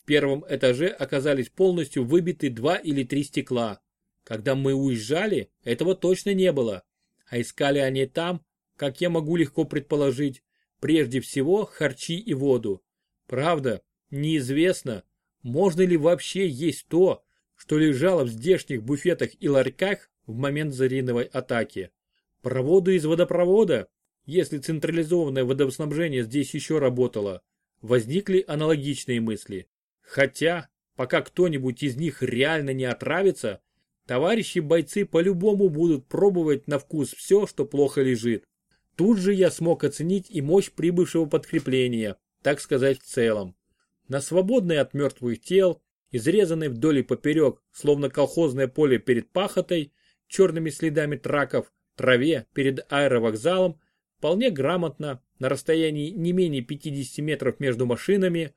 Первом этаже оказались полностью выбиты два или три стекла. Когда мы уезжали, этого точно не было. А искали они там, как я могу легко предположить, прежде всего харчи и воду. Правда, неизвестно, можно ли вообще есть то, что лежало в здешних буфетах и ларьках в момент зариновой атаки. Проводы из водопровода если централизованное водоснабжение здесь еще работало, возникли аналогичные мысли. Хотя, пока кто-нибудь из них реально не отравится, товарищи бойцы по-любому будут пробовать на вкус все, что плохо лежит. Тут же я смог оценить и мощь прибывшего подкрепления, так сказать в целом. На свободной от мертвых тел, изрезанной вдоль и поперек, словно колхозное поле перед пахотой, черными следами траков, траве перед аэровокзалом вполне грамотно, на расстоянии не менее 50 метров между машинами,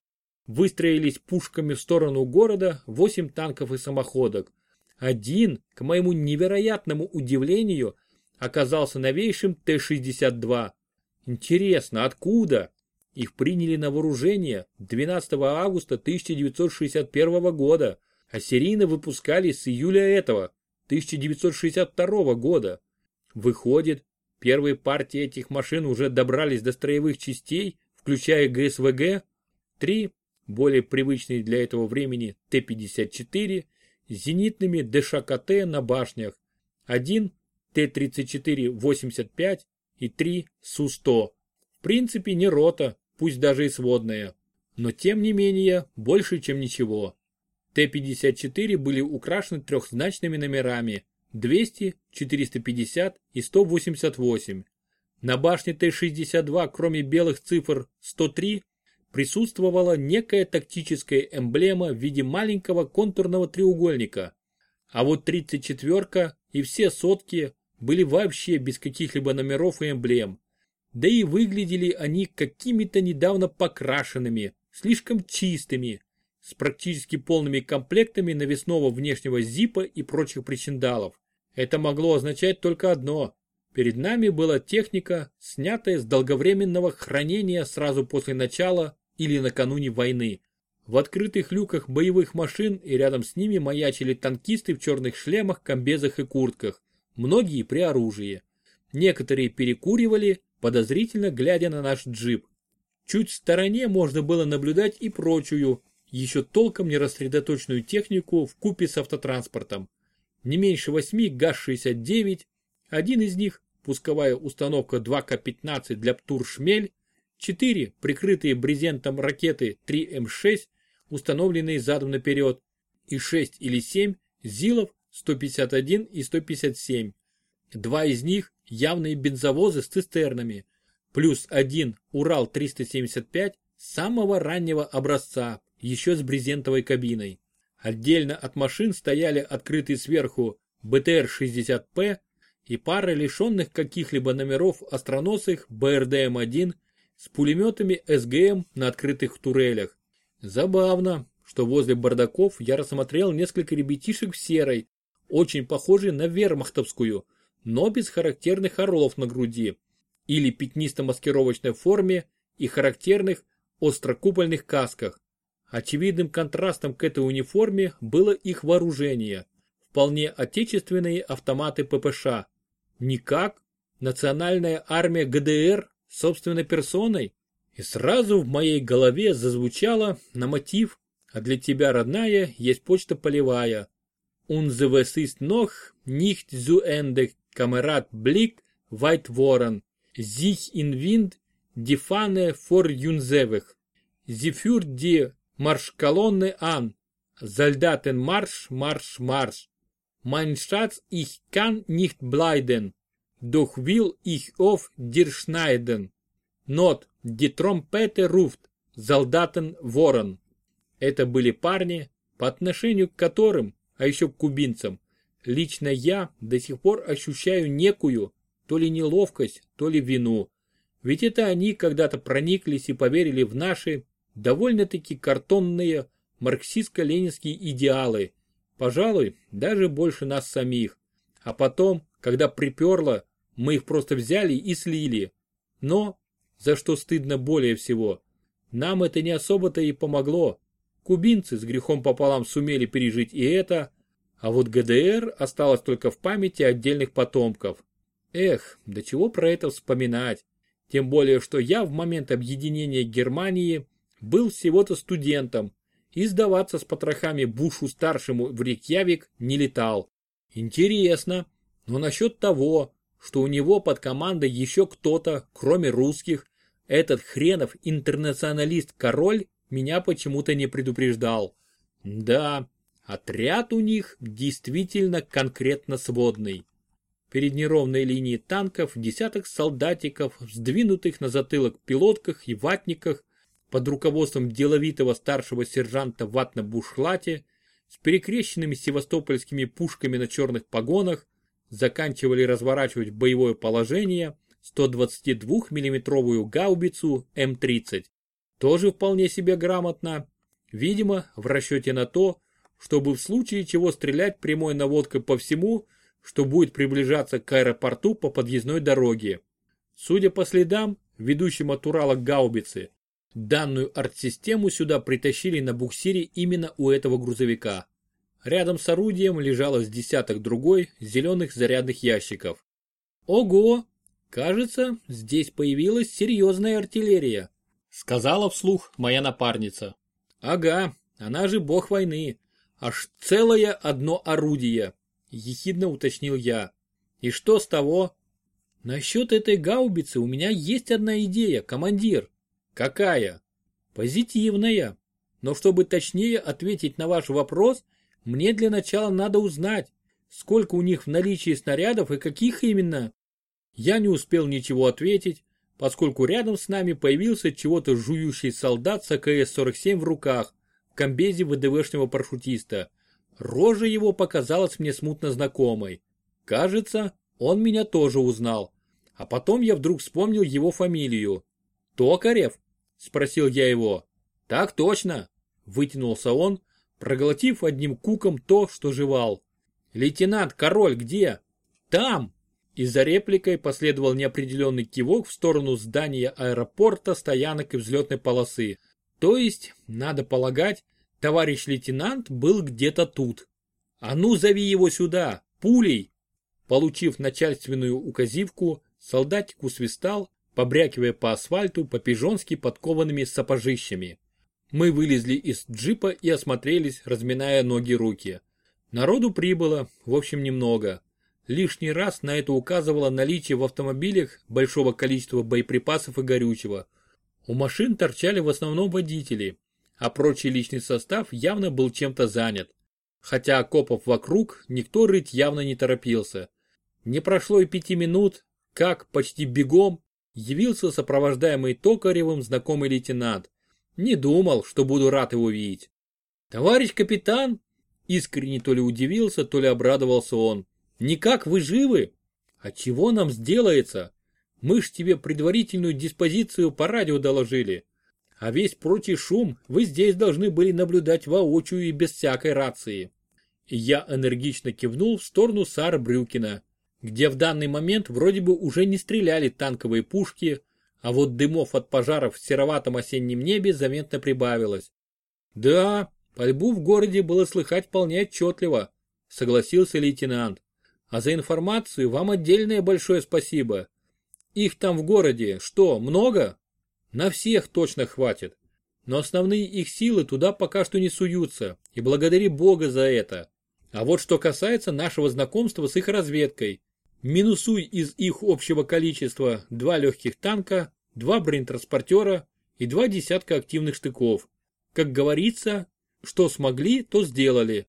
выстроились пушками в сторону города 8 танков и самоходок. Один, к моему невероятному удивлению, оказался новейшим Т-62. Интересно, откуда? Их приняли на вооружение 12 августа 1961 года, а серийно выпускали с июля этого, 1962 года. Выходит, Первые партии этих машин уже добрались до строевых частей, включая ГСВГ, три, более привычные для этого времени Т-54, с зенитными ДШКТ на башнях, один Т-34-85 и три Су-100. В принципе не рота, пусть даже и сводная, но тем не менее больше чем ничего. Т-54 были украшены трехзначными номерами 200, 450 и 188. На башне Т-62, кроме белых цифр 103, присутствовала некая тактическая эмблема в виде маленького контурного треугольника. А вот 34-ка и все сотки были вообще без каких-либо номеров и эмблем. Да и выглядели они какими-то недавно покрашенными, слишком чистыми, с практически полными комплектами навесного внешнего зипа и прочих причиндалов. Это могло означать только одно. Перед нами была техника, снятая с долговременного хранения сразу после начала или накануне войны. В открытых люках боевых машин и рядом с ними маячили танкисты в черных шлемах, комбезах и куртках, многие при оружии. Некоторые перекуривали, подозрительно глядя на наш джип. Чуть в стороне можно было наблюдать и прочую, еще толком не рассредоточенную технику в купе с автотранспортом не меньше 8 ГАЗ-69, один из них пусковая установка 2К-15 для ПТУР-Шмель, 4 прикрытые брезентом ракеты 3М6, установленные задом наперед, и 6 или 7 ЗИЛов 151 и 157. Два из них явные бензовозы с цистернами, плюс один Урал-375 самого раннего образца, еще с брезентовой кабиной. Отдельно от машин стояли открытые сверху БТР-60П и пара лишенных каких-либо номеров остроносых БРДМ-1 с пулеметами СГМ на открытых турелях. Забавно, что возле бардаков я рассмотрел несколько ребятишек в серой, очень похожей на вермахтовскую, но без характерных орлов на груди, или пятнисто-маскировочной форме и характерных острокупольных касках. Очевидным контрастом к этой униформе было их вооружение. Вполне отечественные автоматы ППШ. Никак. Национальная армия ГДР собственной персоной. И сразу в моей голове зазвучало на мотив «А для тебя, родная, есть почта полевая». «Унзевес ist noch nicht zu Ende, Kamerad Blick, weit Warren, sich in Wind, die Fahne vor Junzewech. Sie führt die Marschkolonne an. Soldaten Marsch, Marsch, Marsch. Mein Schatz, ich kann nicht bleiben, doch will ich auf dir schneiden. Not, die Trompete ruft, Ворон. Это были парни, по отношению к которым, а еще к кубинцам, лично я до сих пор ощущаю некую, то ли неловкость, то ли вину. Ведь это они когда-то прониклись и поверили в наши, довольно-таки картонные, марксистско-ленинские идеалы, Пожалуй, даже больше нас самих. А потом, когда приперло, мы их просто взяли и слили. Но, за что стыдно более всего, нам это не особо-то и помогло. Кубинцы с грехом пополам сумели пережить и это, а вот ГДР осталось только в памяти отдельных потомков. Эх, до чего про это вспоминать. Тем более, что я в момент объединения Германии был всего-то студентом, и сдаваться с потрохами Бушу-старшему в Рикьявик не летал. Интересно, но насчет того, что у него под командой еще кто-то, кроме русских, этот хренов интернационалист-король меня почему-то не предупреждал. Да, отряд у них действительно конкретно сводный. Перед неровной линией танков десяток солдатиков, сдвинутых на затылок пилотках и ватниках, под руководством деловитого старшего сержанта в ватно-бушлате с перекрещенными севастопольскими пушками на черных погонах заканчивали разворачивать боевое положение 122 миллиметровую гаубицу М-30. Тоже вполне себе грамотно. Видимо, в расчете на то, чтобы в случае чего стрелять прямой наводкой по всему, что будет приближаться к аэропорту по подъездной дороге. Судя по следам, ведущим от Урала к гаубице, Данную артсистему сюда притащили на буксире именно у этого грузовика. Рядом с орудием лежало с десяток другой зеленых зарядных ящиков. Ого! Кажется, здесь появилась серьезная артиллерия, сказала вслух моя напарница. Ага, она же бог войны. Аж целое одно орудие, ехидно уточнил я. И что с того? Насчет этой гаубицы у меня есть одна идея, командир. Какая? Позитивная. Но чтобы точнее ответить на ваш вопрос, мне для начала надо узнать, сколько у них в наличии снарядов и каких именно. Я не успел ничего ответить, поскольку рядом с нами появился чего-то жующий солдат с АКС-47 в руках, в комбезе ВДВшного парашютиста. Рожа его показалась мне смутно знакомой. Кажется, он меня тоже узнал. А потом я вдруг вспомнил его фамилию. «Токарев?» – спросил я его. «Так точно!» – вытянулся он, проглотив одним куком то, что жевал. «Лейтенант Король где?» «Там!» И за репликой последовал неопределенный кивок в сторону здания аэропорта, стоянок и взлетной полосы. То есть, надо полагать, товарищ лейтенант был где-то тут. «А ну зови его сюда! Пулей!» Получив начальственную указивку, солдатик усвистал побрякивая по асфальту по-пижонски подкованными сапожищами. Мы вылезли из джипа и осмотрелись, разминая ноги-руки. Народу прибыло, в общем, немного. Лишний раз на это указывало наличие в автомобилях большого количества боеприпасов и горючего. У машин торчали в основном водители, а прочий личный состав явно был чем-то занят. Хотя окопов вокруг никто рыть явно не торопился. Не прошло и пяти минут, как почти бегом явился сопровождаемый Токаревым знакомый лейтенант. Не думал, что буду рад его видеть. Товарищ капитан, искренне то ли удивился, то ли обрадовался он. Никак вы живы? А чего нам сделается? Мы ж тебе предварительную диспозицию по радио доложили. А весь прочий шум вы здесь должны были наблюдать воочию и без всякой рации. Я энергично кивнул в сторону Сара Брюкина где в данный момент вроде бы уже не стреляли танковые пушки, а вот дымов от пожаров в сероватом осеннем небе заметно прибавилось. Да, пальбу в городе было слыхать вполне отчетливо, согласился лейтенант. А за информацию вам отдельное большое спасибо. Их там в городе, что, много? На всех точно хватит. Но основные их силы туда пока что не суются, и благодари бога за это. А вот что касается нашего знакомства с их разведкой. Минусуй из их общего количества два легких танка, два бронетранспортера и два десятка активных штыков. Как говорится, что смогли, то сделали.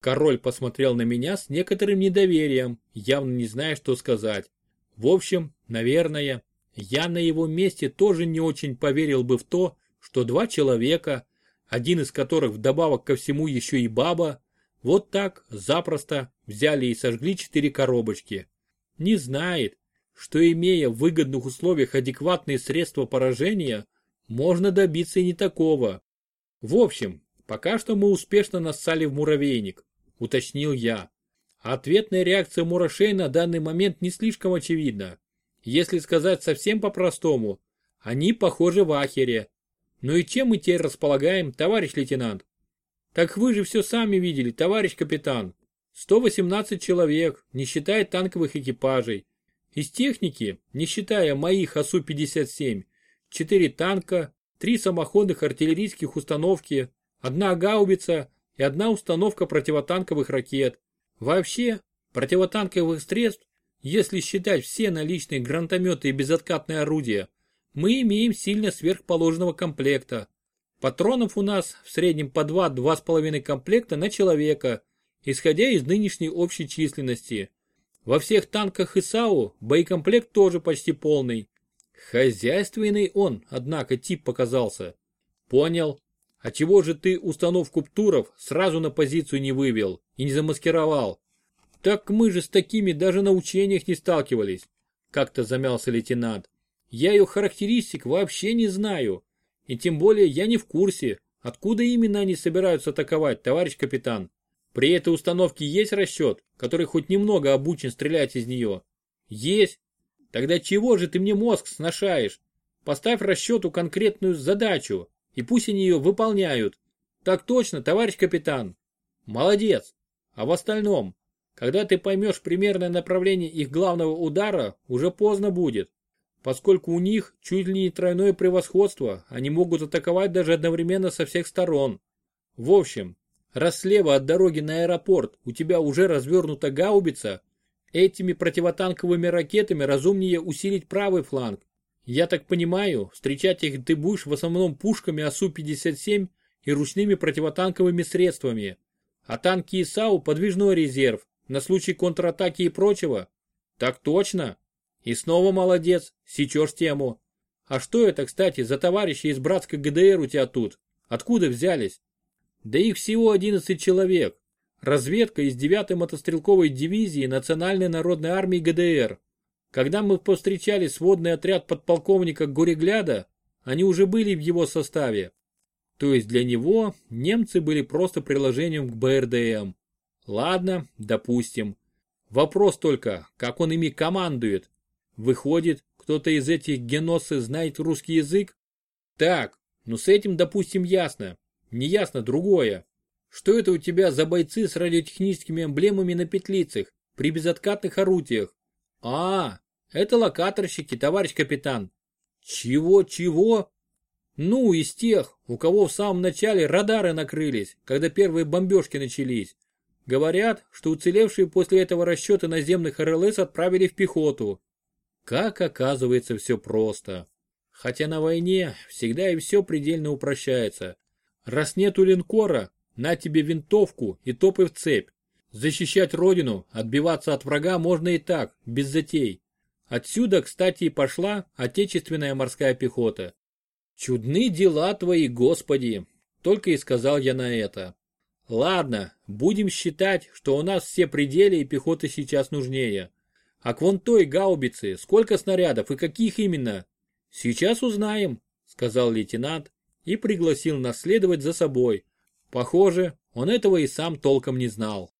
Король посмотрел на меня с некоторым недоверием, явно не зная, что сказать. В общем, наверное, я на его месте тоже не очень поверил бы в то, что два человека, один из которых вдобавок ко всему еще и баба, вот так запросто взяли и сожгли четыре коробочки. Не знает, что имея в выгодных условиях адекватные средства поражения, можно добиться и не такого. В общем, пока что мы успешно нассали в муравейник, уточнил я. Ответная реакция мурашей на данный момент не слишком очевидна. Если сказать совсем по-простому, они похожи в ахере. Ну и чем мы теперь располагаем, товарищ лейтенант? Так вы же все сами видели, товарищ капитан. 118 человек, не считая танковых экипажей. Из техники, не считая моих АСУ-57, 4 танка, 3 самоходных артиллерийских установки, одна гаубица и одна установка противотанковых ракет. Вообще, противотанковых средств, если считать все наличные гранатометы и безоткатные орудия, мы имеем сильно сверхположенного комплекта. Патронов у нас в среднем по 2-2,5 комплекта на человека, исходя из нынешней общей численности. Во всех танках ИСАУ боекомплект тоже почти полный. Хозяйственный он, однако, тип показался. Понял. А чего же ты установку ПТУРов сразу на позицию не вывел и не замаскировал? Так мы же с такими даже на учениях не сталкивались. Как-то замялся лейтенант. Я ее характеристик вообще не знаю. И тем более я не в курсе, откуда именно они собираются атаковать, товарищ капитан. При этой установке есть расчет, который хоть немного обучен стрелять из нее? Есть. Тогда чего же ты мне мозг сношаешь? Поставь расчету конкретную задачу, и пусть они ее выполняют. Так точно, товарищ капитан. Молодец. А в остальном, когда ты поймешь примерное направление их главного удара, уже поздно будет. Поскольку у них чуть ли не тройное превосходство, они могут атаковать даже одновременно со всех сторон. В общем, раз слева от дороги на аэропорт у тебя уже развернута гаубица, этими противотанковыми ракетами разумнее усилить правый фланг. Я так понимаю, встречать их ты будешь в основном пушками АСУ-57 и ручными противотанковыми средствами. А танки ИСАУ подвижной резерв, на случай контратаки и прочего. Так точно. И снова молодец, сечешь тему. А что это, кстати, за товарищи из братской ГДР у тебя тут? Откуда взялись? Да их всего 11 человек. Разведка из 9-й мотострелковой дивизии Национальной народной армии ГДР. Когда мы повстречали сводный отряд подполковника Горегляда, они уже были в его составе. То есть для него немцы были просто приложением к БРДМ. Ладно, допустим. Вопрос только, как он ими командует? Выходит, кто-то из этих геноссы знает русский язык? Так, ну с этим, допустим, ясно. Не ясно другое. Что это у тебя за бойцы с радиотехническими эмблемами на петлицах, при безоткатных орудиях? А, это локаторщики, товарищ капитан. Чего-чего? Ну, из тех, у кого в самом начале радары накрылись, когда первые бомбежки начались. Говорят, что уцелевшие после этого расчета наземных РЛС отправили в пехоту. Как оказывается все просто. Хотя на войне всегда и все предельно упрощается. Раз нету линкора, на тебе винтовку и топы в цепь. Защищать родину, отбиваться от врага можно и так, без затей. Отсюда, кстати, и пошла отечественная морская пехота. Чудны дела твои, Господи, только и сказал я на это. Ладно, будем считать, что у нас все пределы и пехоты сейчас нужнее. А к вон той гаубице сколько снарядов и каких именно? Сейчас узнаем, сказал лейтенант и пригласил нас следовать за собой. Похоже, он этого и сам толком не знал.